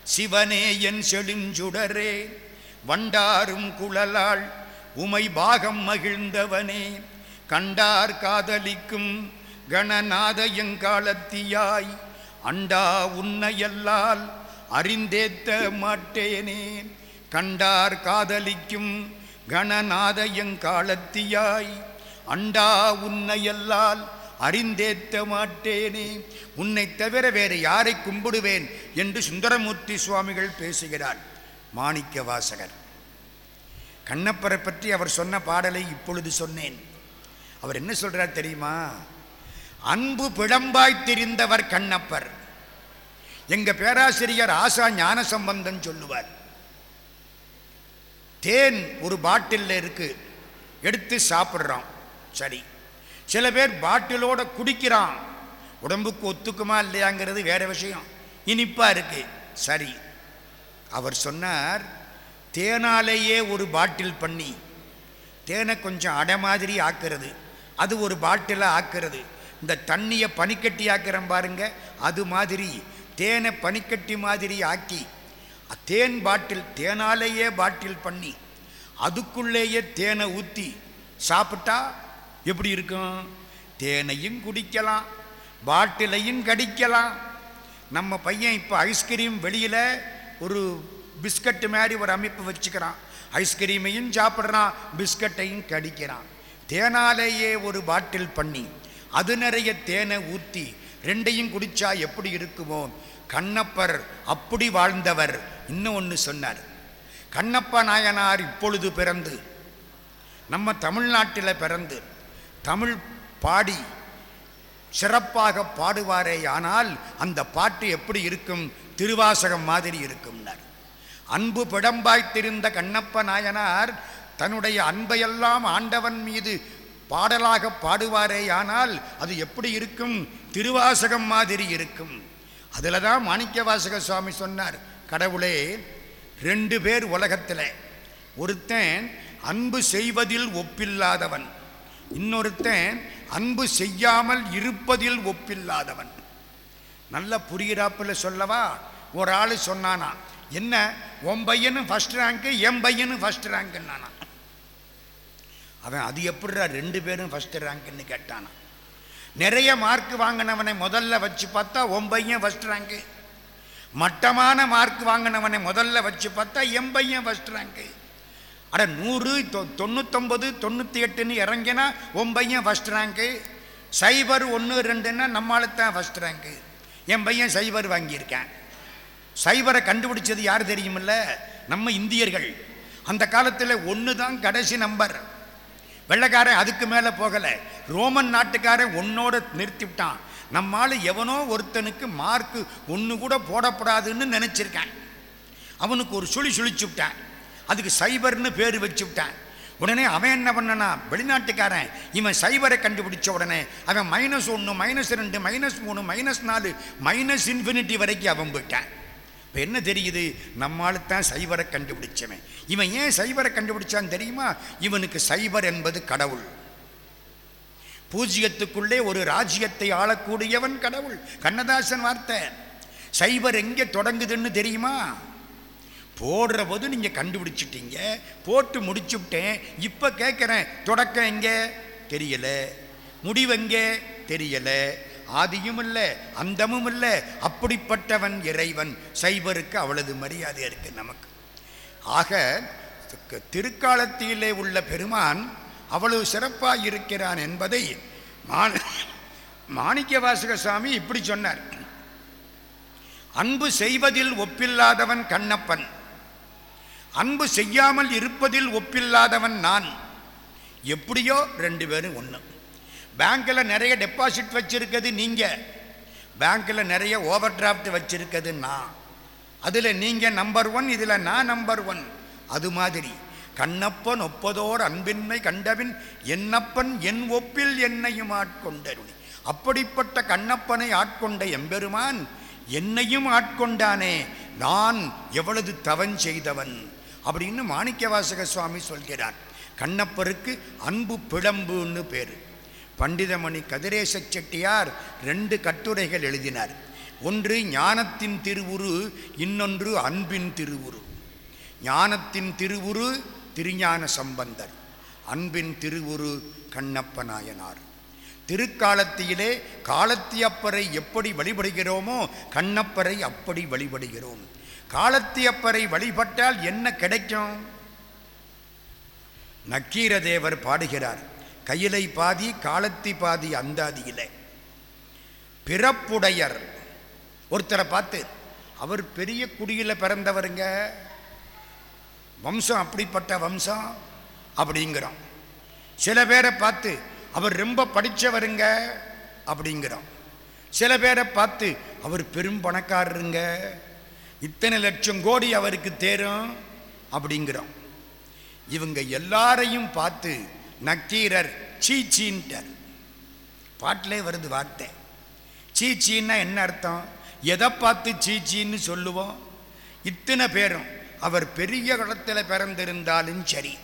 சிவனே என் செடுஞ்சுடரே வண்டாரும் குழலாள் உமை பாகம் மகிழ்ந்தவனே கண்டார் காதலிக்கும் கணநாதயங்காலத்தியாய் அண்டா உன்னையல்லால் அறிந்தேத்த மாட்டேனே கண்டார் காதலிக்கும் கணநாதயங்காலத்தியாய் அண்டா உன்னையல்லால் அறிந்தேத்த மாட்டேனே. உன்னை தவிர வேறு யாரை கும்பிடுவேன் என்று சுந்தரமூர்த்தி சுவாமிகள் பேசுகிறார் மாணிக்க வாசகர். கண்ணப்பரை பற்றி அவர் சொன்ன பாடலை இப்பொழுது சொன்னேன். அவர் என்ன சொல்கிறார் தெரியுமா? அன்பு பிழம்பாய் தெரிந்தவர் கண்ணப்பர். எங்கள் பேராசிரியர் ஆசா ஞான சம்பந்தம் சொல்லுவார். தேன் ஒரு பாட்டிலில் இருக்குது எடுத்து சாப்பிட்றான். சரி. சில பேர் பாட்டிலோட குடிக்கிறான். உடம்புக்கு ஒத்துக்குமா இல்லையாங்கிறது வேறு விஷயம். இனிப்பாக இருக்குது சரி. அவர் சொன்னார் தேனாலேயே ஒரு பாட்டில் பண்ணி தேனை கொஞ்சம் அடை மாதிரி ஆக்குறது. அது ஒரு பாட்டிலாக ஆக்குறது. இந்த தண்ணியை பனிக்கட்டி ஆக்குறோம் பாருங்க. அது மாதிரி தேனை பனிக்கட்டி மாதிரி ஆக்கி தேன் பாட்டில் தேனாலேயே பாட்டில் பண்ணி அதுக்குள்ளேயே தேனை ஊற்றி சாப்பிட்டா எப்படி இருக்கும்? தேனையும் குடிக்கலாம் பாட்டிலையும் கடிக்கலாம். நம்ம பையன் இப்போ ஐஸ்கிரீம் வெளியில் ஒரு பிஸ்கட்டு மாதிரி ஒரு அமைப்பு வச்சுக்கிறான். ஐஸ்கிரீமையும் சாப்பிட்றான் பிஸ்கட்டையும் கடிக்கிறான். தேனாலேயே ஒரு பாட்டில் பண்ணி அது நிறைய தேனை ஊற்றி ரெண்டையும் குடித்தா எப்படி இருக்குமோ? கண்ணப்பர் அப்படி வாழ்ந்தவர். இன்னும் ஒன்று சொன்னார். கண்ணப்ப நாயனார் இப்பொழுது பிறந்து நம்ம தமிழ்நாட்டில் பிறந்து தமிழ் பாடி சிறப்பாக பாடுவாரே ஆனால் அந்த பாட்டு எப்படி இருக்கும்? திருவாசகம் மாதிரி இருக்கும்னார். அன்பு பிடம்பாய்த்திருந்த கண்ணப்ப நாயனார் தன்னுடைய அன்பையெல்லாம் ஆண்டவன் மீது பாடலாக பாடுவாரே ஆனால் அது எப்படி இருக்கும்? திருவாசகம் மாதிரி இருக்கும். அதில் தான் மாணிக்க வாசக சுவாமி சொன்னார் கடவுளே ரெண்டு பேர் உலகத்தில். ஒருத்தன் அன்பு செய்வதில் ஒப்பில்லாதவன். இன்னொருத்தன் அன்பு செய்யாமல் இருப்பதில் ஒப்பில்லாதவன். நல்ல புரிகிறாப்பில் சொல்லவா? ஒரு ஆள் சொன்னானா என்ன உன் பையனும் ஃபஸ்ட் ரேங்க்கு என் பையனும் ஃபஸ்ட் ரேங்க்குன்னானா அவன் அது எப்படிடா ரெண்டு பேரும் ஃபர்ஸ்ட் ரேங்க்னு கேட்டானா? நிறைய மார்க் வாங்கினவனை முதல்ல வச்சு பார்த்தா உன் பையன் ஃபஸ்ட் ரேங்க்கு மட்டமான மார்க் வாங்கினவனை முதல்ல வச்சு பார்த்தா என் பையன் ஃபஸ்ட் ரேங்க்கு அட நூறு தொ- தொண்ணூத்தொம்பது தொண்ணூற்றி எட்டுன்னு இறங்கினா உன் பையன் ஃபர்ஸ்ட் ரேங்க்கு சைபர் ஒன்று ரெண்டுன்னா நம்மளுக்கு தான் ஃபஸ்ட் ரேங்க்கு என் பையன் சைபர் வாங்கியிருக்கேன். சைபரை கண்டுபிடிச்சது யார் தெரியுமில்ல? நம்ம இந்தியர்கள். அந்த காலத்தில் ஒன்று தான் கடைசி நம்பர் வெள்ளைக்காரன் அதுக்கு மேலே போகலை. ரோமன் நாட்டுக்காரன் ஒன்னோட நிறுத்திவிட்டான். நம்மால் எவனோ ஒருத்தனுக்கு மார்க்கு ஒன்று கூட போடப்படாதுன்னு நினச்சிருக்கேன். அவனுக்கு ஒரு சுழி சுழிச்சு விட்டான். அதுக்கு சைபர்னு பேர் வச்சு விட்டான். உடனே அவன் என்ன பண்ணனா வெளிநாட்டுக்காரன் இவன் சைபரை கண்டுபிடிச்ச உடனே அவன் மைனஸ் ஒன்று மைனஸ் ரெண்டு மைனஸ் மூணு மைனஸ் நாலு மைனஸ் இன்ஃபினிட்டி வரைக்கும் அவன் போயிட்டான். இப்போ என்ன தெரியுது? நம்மால் தான் சைபரை கண்டுபிடிச்சவன். இவன் ஏன் சைபரை கண்டுபிடிச்சான்னு தெரியுமா? இவனுக்கு சைபர் என்பது கடவுள். பூஜ்யத்துக்குள்ளே ஒரு ராஜ்யத்தை ஆளக்கூடியவன் கடவுள். கண்ணதாசன் வார்த்தை. சைபர் எங்கே தொடங்குதுன்னு தெரியுமா? போடுற போது நீங்கள் கண்டுபிடிச்சிட்டீங்க. போட்டு முடிச்சுவிட்டேன் இப்போ கேட்குறேன் தொடக்கம் எங்கே? தெரியலை. முடிவு எங்கே? ஆதியும் இல்லை அந்தமும் இல்லை. அப்படிப்பட்டவன் இறைவன். சைபருக்கு அவ்வளவு மரியாதை இருக்குது நமக்கு. ஆக திருக்காலத்திலே உள்ள பெருமான் அவ்வளவு சிறப்பாக இருக்கிறான் என்பதை மாண மாணிக்க வாசக சுவாமி இப்படி சொன்னார். அன்பு செய்வதில் ஒப்பில்லாதவன் கண்ணப்பன். அன்பு செய்யாமல் இருப்பதில் ஒப்பில்லாதவன் நான். எப்படியோ ரெண்டு பேரும் ஒன்று பேங்க்கில் நிறைய டெபாசிட் வச்சிருக்கிறது நீங்கள் பேங்க்கில் நிறைய ஓவர் டிராஃப்ட் வச்சிருக்கிறது நான். அதில் நீங்கள் நம்பர் ஒன் இதில் நான் நம்பர் ஒன் அது மாதிரி. கண்ணப்பன் ஒப்பதோர் அன்பின்மை கண்டபின் என்னப்பன் என் ஒப்பில் என்னையும் ஆட்கொண்டருணி அப்படிப்பட்ட கண்ணப்பனை ஆட்கொண்ட எம்பெருமான் என்னையும் ஆட்கொண்டானே நான் எவ்வளவு தவன் செய்தவன்? அப்படின்னு மாணிக்கவாசக சுவாமி சொல்கிறார். கண்ணப்பருக்கு அன்பு பிழம்புன்னு பேர். பண்டிதமணி கதிரேச செட்டியார் ரெண்டு கட்டுரைகள் எழுதினார். ஒன்று ஞானத்தின் திருவுரு இன்னொன்று அன்பின் திருவுரு. ஞானத்தின் திருவுரு திருஞான சம்பந்தர் அன்பின் திருவுரு கண்ணப்ப நாயனார். திருக்காலத்திலே காலத்தியப்பரை எப்படி வழிபடுகிறோமோ கண்ணப்பரை அப்படி வழிபடுகிறோம். காலத்தியப்பரை வழிபட்டால் என்ன கிடைக்கும்? நக்கீரதேவர் பாடுகிறார் கையிலை பாதி காலத்தி பாதி அந்தாதியிலே. பிறப்புடையர் ஒருத்தரை பார்த்து அவர் பெரிய குடியில் பிறந்தவருங்க. வம்சம் அப்படிப்பட்ட வம்சம் அப்படிங்கிறோம் சில பேரை பார்த்து அவர் ரொம்ப படித்தவருங்க அப்படிங்கிறோம் சில பேரை பார்த்து அவர் பெரும் பணக்காரருங்க இத்தனை லட்சம் கோடி அவருக்கு தேரும் அப்படிங்கிறோம் இவங்க எல்லாரையும் பார்த்து நக்கீரர் சீச்சின்ட்டார் பாட்டிலே வருது வார்த்தை. சீச்சின்னா என்ன அர்த்தம்? எதை பார்த்து சீச்சின்னு சொல்லுவோம்? இத்தனை பேரும். அவர் பெரிய குளத்தில் பிறந்திருந்தாலும் சரி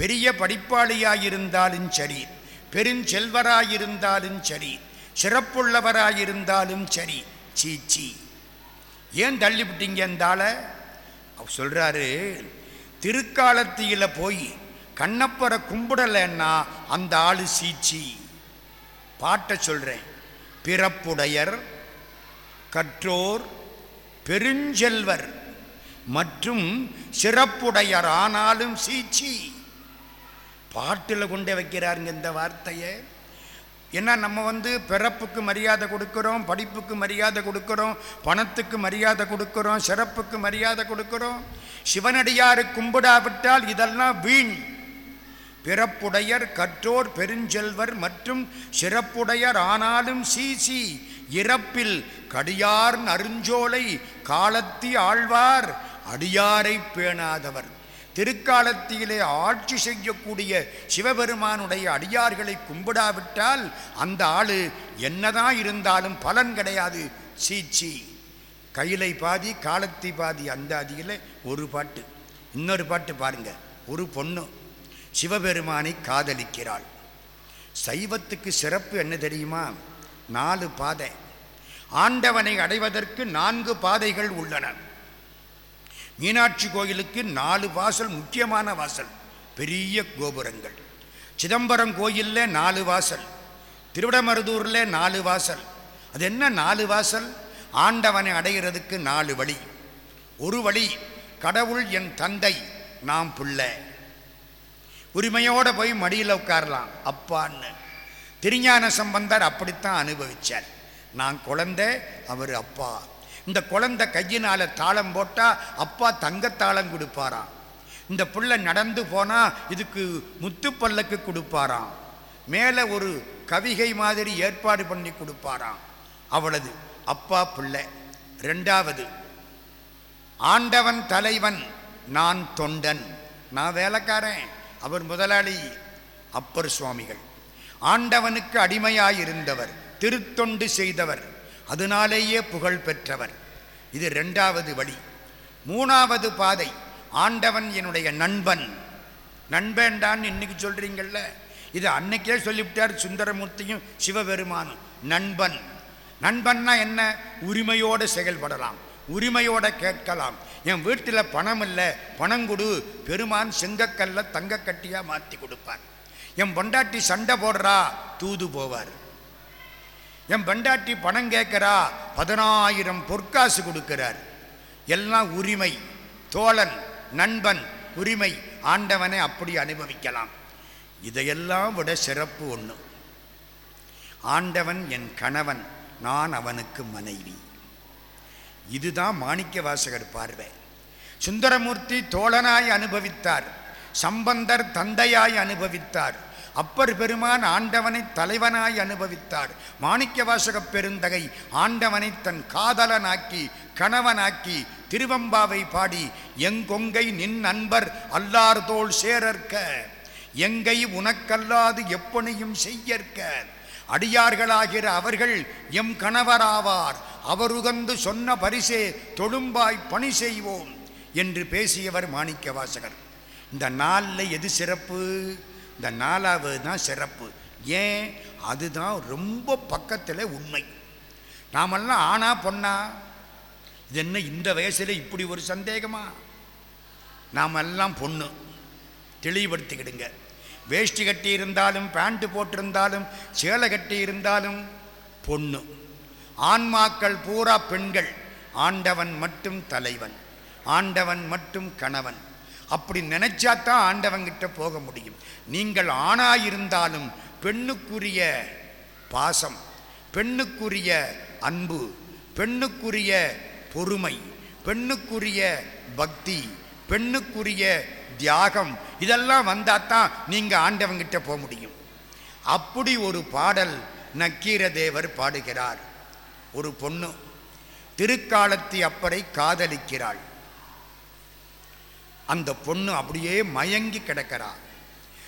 பெரிய படிப்பாளியாயிருந்தாலும் சரி பெருஞ்செல்வராயிருந்தாலும் சரி சிறப்புள்ளவராயிருந்தாலும் சரி சீச்சி ஏன் தள்ளிவிட்டீங்க இருந்தால அவர் சொல்கிறாரு திருக்காலத்தியில போய் கண்ணப்பரை கும்பிடலைன்னா அந்த ஆள் சீச்சி பாட்டை சொல்கிறேன் பிறப்புடையர் கற்றோர் பெருஞ்செல்வர். மற்றும் சிறப்புடையர் ஆனாலும் சீச்சி. பாட்டில் கொண்டே வைக்கிறாருங்க இந்த வார்த்தையை. ஏன்னா நம்ம வந்து பிறப்புக்கு மரியாதை கொடுக்குறோம் படிப்புக்கு மரியாதை கொடுக்குறோம் பணத்துக்கு மரியாதை கொடுக்குறோம் சிறப்புக்கு மரியாதை கொடுக்குறோம். சிவனடியாரு கும்பிடாவிட்டால் இதெல்லாம் வீண். பிறப்புடையர் கற்றோர் பெருஞ்செல்வர் மற்றும் சிறப்புடையர் ஆனாலும் சீசி இறப்பில் கடியார் அருஞ்சோலை காலத்தி ஆழ்வார் அடியாரை பேணாதவர். திருக்காலத்திலே ஆட்சி செய்யக்கூடிய சிவபெருமானுடைய அடியார்களை கும்பிடாவிட்டால் அந்த ஆளு என்னதான் இருந்தாலும் பலன் கிடையாது. சீச்சி கையிலை பாதி காலத்தி பாதி அந்த அதியில் ஒரு பாட்டு. இன்னொரு பாட்டு பாருங்க. ஒரு பொண்ணு சிவபெருமானை காதலிக்கிறாள். சைவத்துக்கு சிறப்பு என்ன தெரியுமா? நாலு பாதை. ஆண்டவனை அடைவதற்கு நான்கு பாதைகள் உள்ளன. மீனாட்சி கோயிலுக்கு நாலு வாசல் முக்கியமான வாசல் பெரிய கோபுரங்கள். சிதம்பரம் கோயிலில் நாலு வாசல் திருவிடமருதூரில் நாலு வாசல். அது என்ன நாலு வாசல்? ஆண்டவனை அடைகிறதுக்கு நாலு வழி. ஒரு வழி கடவுள் என் தந்தை நாம் பிள்ளை. உரிமையோடு போய் மடியில் உட்காரலாம். அப்பான்னு. திருஞான சம்பந்தர் அப்படித்தான் அனுபவிச்சார். நான் குழந்தை அவர் அப்பா. இந்த குழந்தை கையினால் தாளம் போட்டால் அப்பா தங்கத்தாளம் கொடுப்பாராம். இந்த புள்ள நடந்து போனால் இதுக்கு முத்து பல்லக்கு கொடுப்பாராம். மேலே ஒரு கவிகை மாதிரி ஏற்பாடு பண்ணி கொடுப்பாராம். அவளது அப்பா பிள்ளை. ரெண்டாவது ஆண்டவன் தலைவன் நான் தொண்டன். நான் வேலைக்காரன். அவர் முதலாளி அப்பர் சுவாமிகள். ஆண்டவனுக்கு அடிமையாயிருந்தவர் திருத்தொண்டு செய்தவர். அதனாலேயே புகழ் பெற்றவர். இது ரெண்டாவது வழி. மூணாவது பாதை ஆண்டவன் என்னுடைய நண்பன். நண்பன்டான்னு இன்னைக்கு சொல்கிறீங்கள இது அன்னைக்கே சொல்லிவிட்டார் சுந்தரமூர்த்தியும் சிவபெருமானும். நண்பன். நண்பன்னா என்ன? உரிமையோடு செயல்படலாம். உரிமையோட கேட்கலாம். என் வீட்டில் பணம் இல்லை. பணம் கொடு. பெருமான் செங்கக்கல்ல தங்கக்கட்டியாக மாற்றி கொடுப்பார். என் பொண்டாட்டி சண்டை போடுறா தூது போவார். என் பண்டாட்டி பணம் கேட்குறா பதினாயிரம் பொற்காசு கொடுக்கிறார். எல்லாம் உரிமை தோழன் நண்பன் உரிமை ஆண்டவனை அப்படி அனுபவிக்கலாம். இதையெல்லாம் விட சிறப்பு ஒன்று ஆண்டவன் என் கணவன் நான் அவனுக்கு மனைவி. இதுதான் மாணிக்க வாசகர் பார்வை. சுந்தரமூர்த்தி தோழனாய் அனுபவித்தார். சம்பந்தர் தந்தையாய் அனுபவித்தார். அப்பர் பெருமான் ஆண்டவனை தலைவனாய் அனுபவித்தார். மாணிக்க வாசகப் பெருந்தகை ஆண்டவனை தன் காதலனாக்கி கணவனாக்கி திருவம்பாவை பாடி எங்கொங்கை நின் நண்பர் அல்லார்தோள் சேரற்க எங்கை உனக்கல்லாது எப்பனையும் செய்யற்க. அடியார்களாகிற அவர்கள் எம் கணவராவார். அவருகந்து சொன்ன பரிசே தொழும்பாய் பணி செய்வோம் என்று பேசியவர் மாணிக்க வாசகர் இந்த நாளில் எது சிறப்பு? இந்த நாலாவது தான் சிறப்பு. ஏன்? அதுதான் ரொம்ப பக்கத்தில் உண்மை. நாமெல்லாம் ஆனா பொண்ணா? இது என்ன இந்த வயசில் இப்படி ஒரு சந்தேகமா? நாமெல்லாம் பொண்ணு. தெளிவுபடுத்திக்கிடுங்க. வேஷ்டி கட்டி இருந்தாலும் பேண்ட்டு போட்டிருந்தாலும் சேலை கட்டி இருந்தாலும் பொண்ணு. ஆன்மாக்கள் பூரா பெண்கள். ஆண்டவன் மட்டும் தலைவன். ஆண்டவன் மட்டும் கணவன். அப்படி நினைச்சாதான் ஆண்டவங்கிட்ட போக முடியும். நீங்கள் ஆணாயிருந்தாலும் பெண்ணுக்குரிய பாசம் பெண்ணுக்குரிய அன்பு பெண்ணுக்குரிய பொறுமை பெண்ணுக்குரிய பக்தி பெண்ணுக்குரிய தியாகம் இதெல்லாம் வந்தால் தான் நீங்கள் ஆண்டவங்கிட்ட போக முடியும். அப்படி ஒரு பாடல் நக்கீர தேவர் பாடுகிறார். ஒரு பொண்ணு திருக்காலத்தி அப்பரை காதலிக்கிறாள். அந்த பொண்ணு அப்படியே மயங்கி கிடக்கிறா.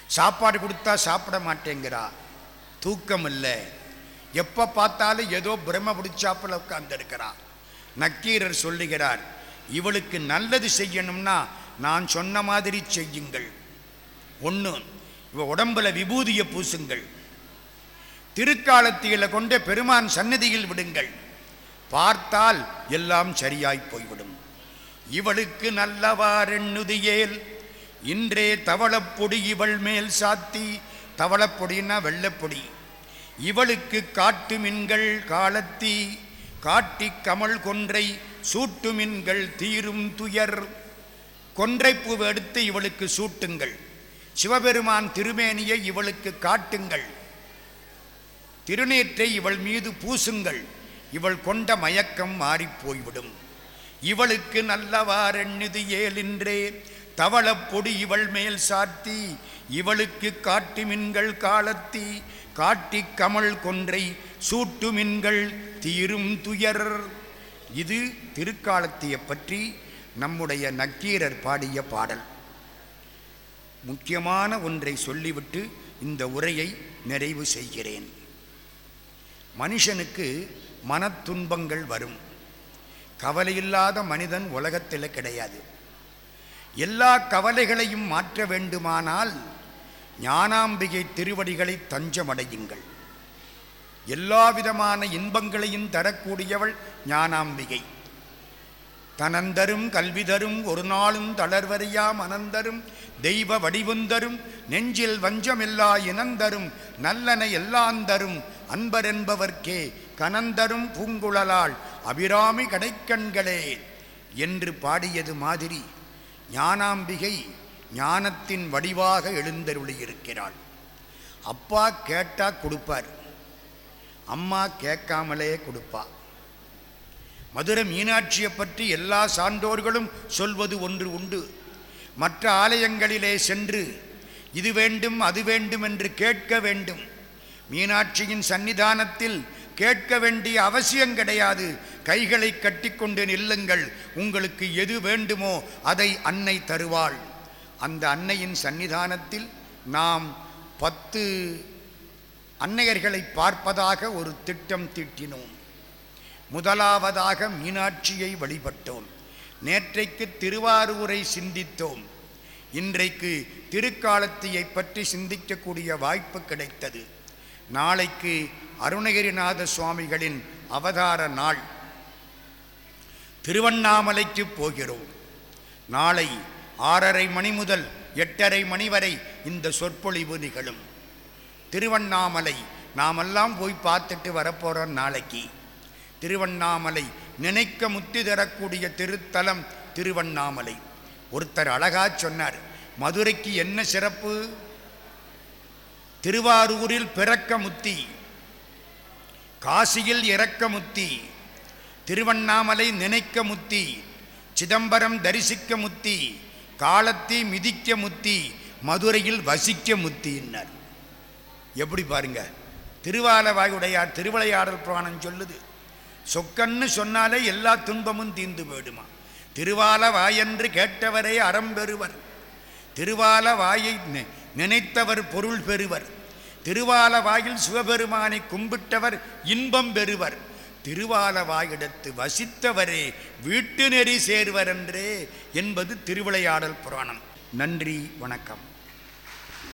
சாப்பாடு கொடுத்தா சாப்பிட மாட்டேங்கிறா. தூக்கம் இல்லை. எப்போ பார்த்தாலும் ஏதோ பிரம்ம பிடிச்சாப்பில் உட்கார்ந்துருக்கிறா. நக்கீரர் சொல்லுகிறார் இவளுக்கு நல்லது செய்யணும்னா நான் சொன்ன மாதிரி செய்யுங்கள். ஒன்று இவ உடம்புல விபூதியை பூசுங்கள். திருக்காலத்தில கொண்டு பெருமான் சன்னதியில் விடுங்கள். பார்த்தால் எல்லாம் சரியாய் போய்விடும். இவளுக்கு நல்லவாறெண்ணுதியேல் இன்றே தவளப்பொடி இவள் மேல் சாத்தி தவளப்பொடின்னா வெள்ளப்பொடி. இவளுக்கு காட்டு மின்கள் காலத்தி காட்டி கமல் கொன்றை சூட்டு மின்கள் தீரும் துயர். கொன்றைப்பூ எடுத்து இவளுக்கு சூட்டுங்கள். சிவபெருமான் திருமேனியை இவளுக்கு காட்டுங்கள். திருநேற்றை இவள் மீது பூசுங்கள். இவள் கொண்ட மயக்கம் மாறிப் போய்விடும். இவளுக்கு நல்லவாறெண்ணுது ஏலின்றே தவளப்பொடி இவள் மேல் சாத்தி இவளுக்கு காட்டு மின்கள் காலத்தி காட்டி கமல் கொன்றை சூட்டு மின்கள் தீரும் துயர். இது திருக்காலத்தியை பற்றி நம்முடைய நக்கீரர் பாடிய பாடல். முக்கியமான ஒன்றை சொல்லிவிட்டு இந்த உரையை நிறைவு செய்கிறேன். மனுஷனுக்கு மனத்துன்பங்கள் வரும். கவலையில்லாத மனிதன் உலகத்தில் கிடையாது. எல்லா கவலைகளையும் மாற்ற வேண்டுமானால் ஞானாம்பிகை திருவடிகளை தஞ்சமடையுங்கள். எல்லா விதமான இன்பங்களையும் தரக்கூடியவள் ஞானாம்பிகை. தனந்தரும் கல்விதரும் ஒரு நாளும் தளர்வறியாம் அனந்தரும் தெய்வ வடிவுந்தரும் நெஞ்சில் வஞ்சமில்லா இனந்தரும் நல்லன எல்லாந்தரும் அன்பரென்பவர்க்கே கனந்தரும் பூங்குழலால் அபிராமி கடைக்கண்களே என்று பாடியது மாதிரி ஞானாம்பிகை ஞானத்தின் வடிவாக எழுந்தருளியிருக்கிறாள். அப்பா கேட்டா கொடுப்பார். அம்மா கேட்காமலே கொடுப்பா. மதுரை மீனாட்சியை பற்றி எல்லா சான்றோர்களும் சொல்வது ஒன்று உண்டு. மற்ற ஆலயங்களிலே சென்று இது வேண்டும் அது வேண்டும் என்று கேட்க வேண்டும். மீனாட்சியின் சன்னிதானத்தில் கேட்க வேண்டிய அவசியம் கிடையாது. கைகளை கட்டிக்கொண்டு நில்லுங்கள். உங்களுக்கு எது வேண்டுமோ அதை அன்னை தருவாள். அந்த அன்னையின் சன்னிதானத்தில் நாம் பத்து அன்னையர்களை பார்ப்பதாக ஒரு திட்டம் தீட்டினோம். முதலாவதாக மீனாட்சியை வழிபட்டோம். நேற்றைக்கு திருவாரூரை சிந்தித்தோம். இன்றைக்கு திருக்காலத்தியை பற்றி சிந்திக்கக்கூடிய வாய்ப்பு கிடைத்தது. நாளைக்கு அருணகிரிநாத சுவாமிகளின் அவதார நாள். திருவண்ணாமலைக்கு போகிறோம். நாளை ஆறரை மணி முதல் எட்டரை மணி வரை இந்த சொற்பொழிவு நிகழும். திருவண்ணாமலை நாமெல்லாம் போய் பார்த்துட்டு வரப்போகிறோம் நாளைக்கு. திருவண்ணாமலை நினைக்க முத்தி தரக்கூடிய திருத்தலம் திருவண்ணாமலை. ஒருத்தர் அழகா சொன்னார் மதுரைக்கு என்ன சிறப்பு? திருவாரூரில் பிறக்க முத்தி காசியில் இறக்க முத்தி திருவண்ணாமலை நினைக்க முத்தி சிதம்பரம் தரிசிக்க முத்தி காலத்தை மிதிக்க முத்தி மதுரையில் வசிக்க முத்தின்னார் எப்படி பாருங்க? திருவாலவாயுடையார் திருவிளையாடல் புராணம் சொல்லுது சொக்கன்னு சொன்னாலே எல்லா துன்பமும் தீர்ந்து போயிடுமா? திருவால வாயென்று கேட்டவரே அறம் பெறுவர் திருவால வாயை நினைத்தவர் பொருள் பெறுவர் திருவால வாயில் சிவபெருமானை கும்பிட்டவர் இன்பம் பெறுவர். திருவால வாயிடத்து வசித்தவரே வீட்டு நெறி சேர்வர் என்றே என்பது திருவிளையாடல் புராணம். நன்றி வணக்கம்.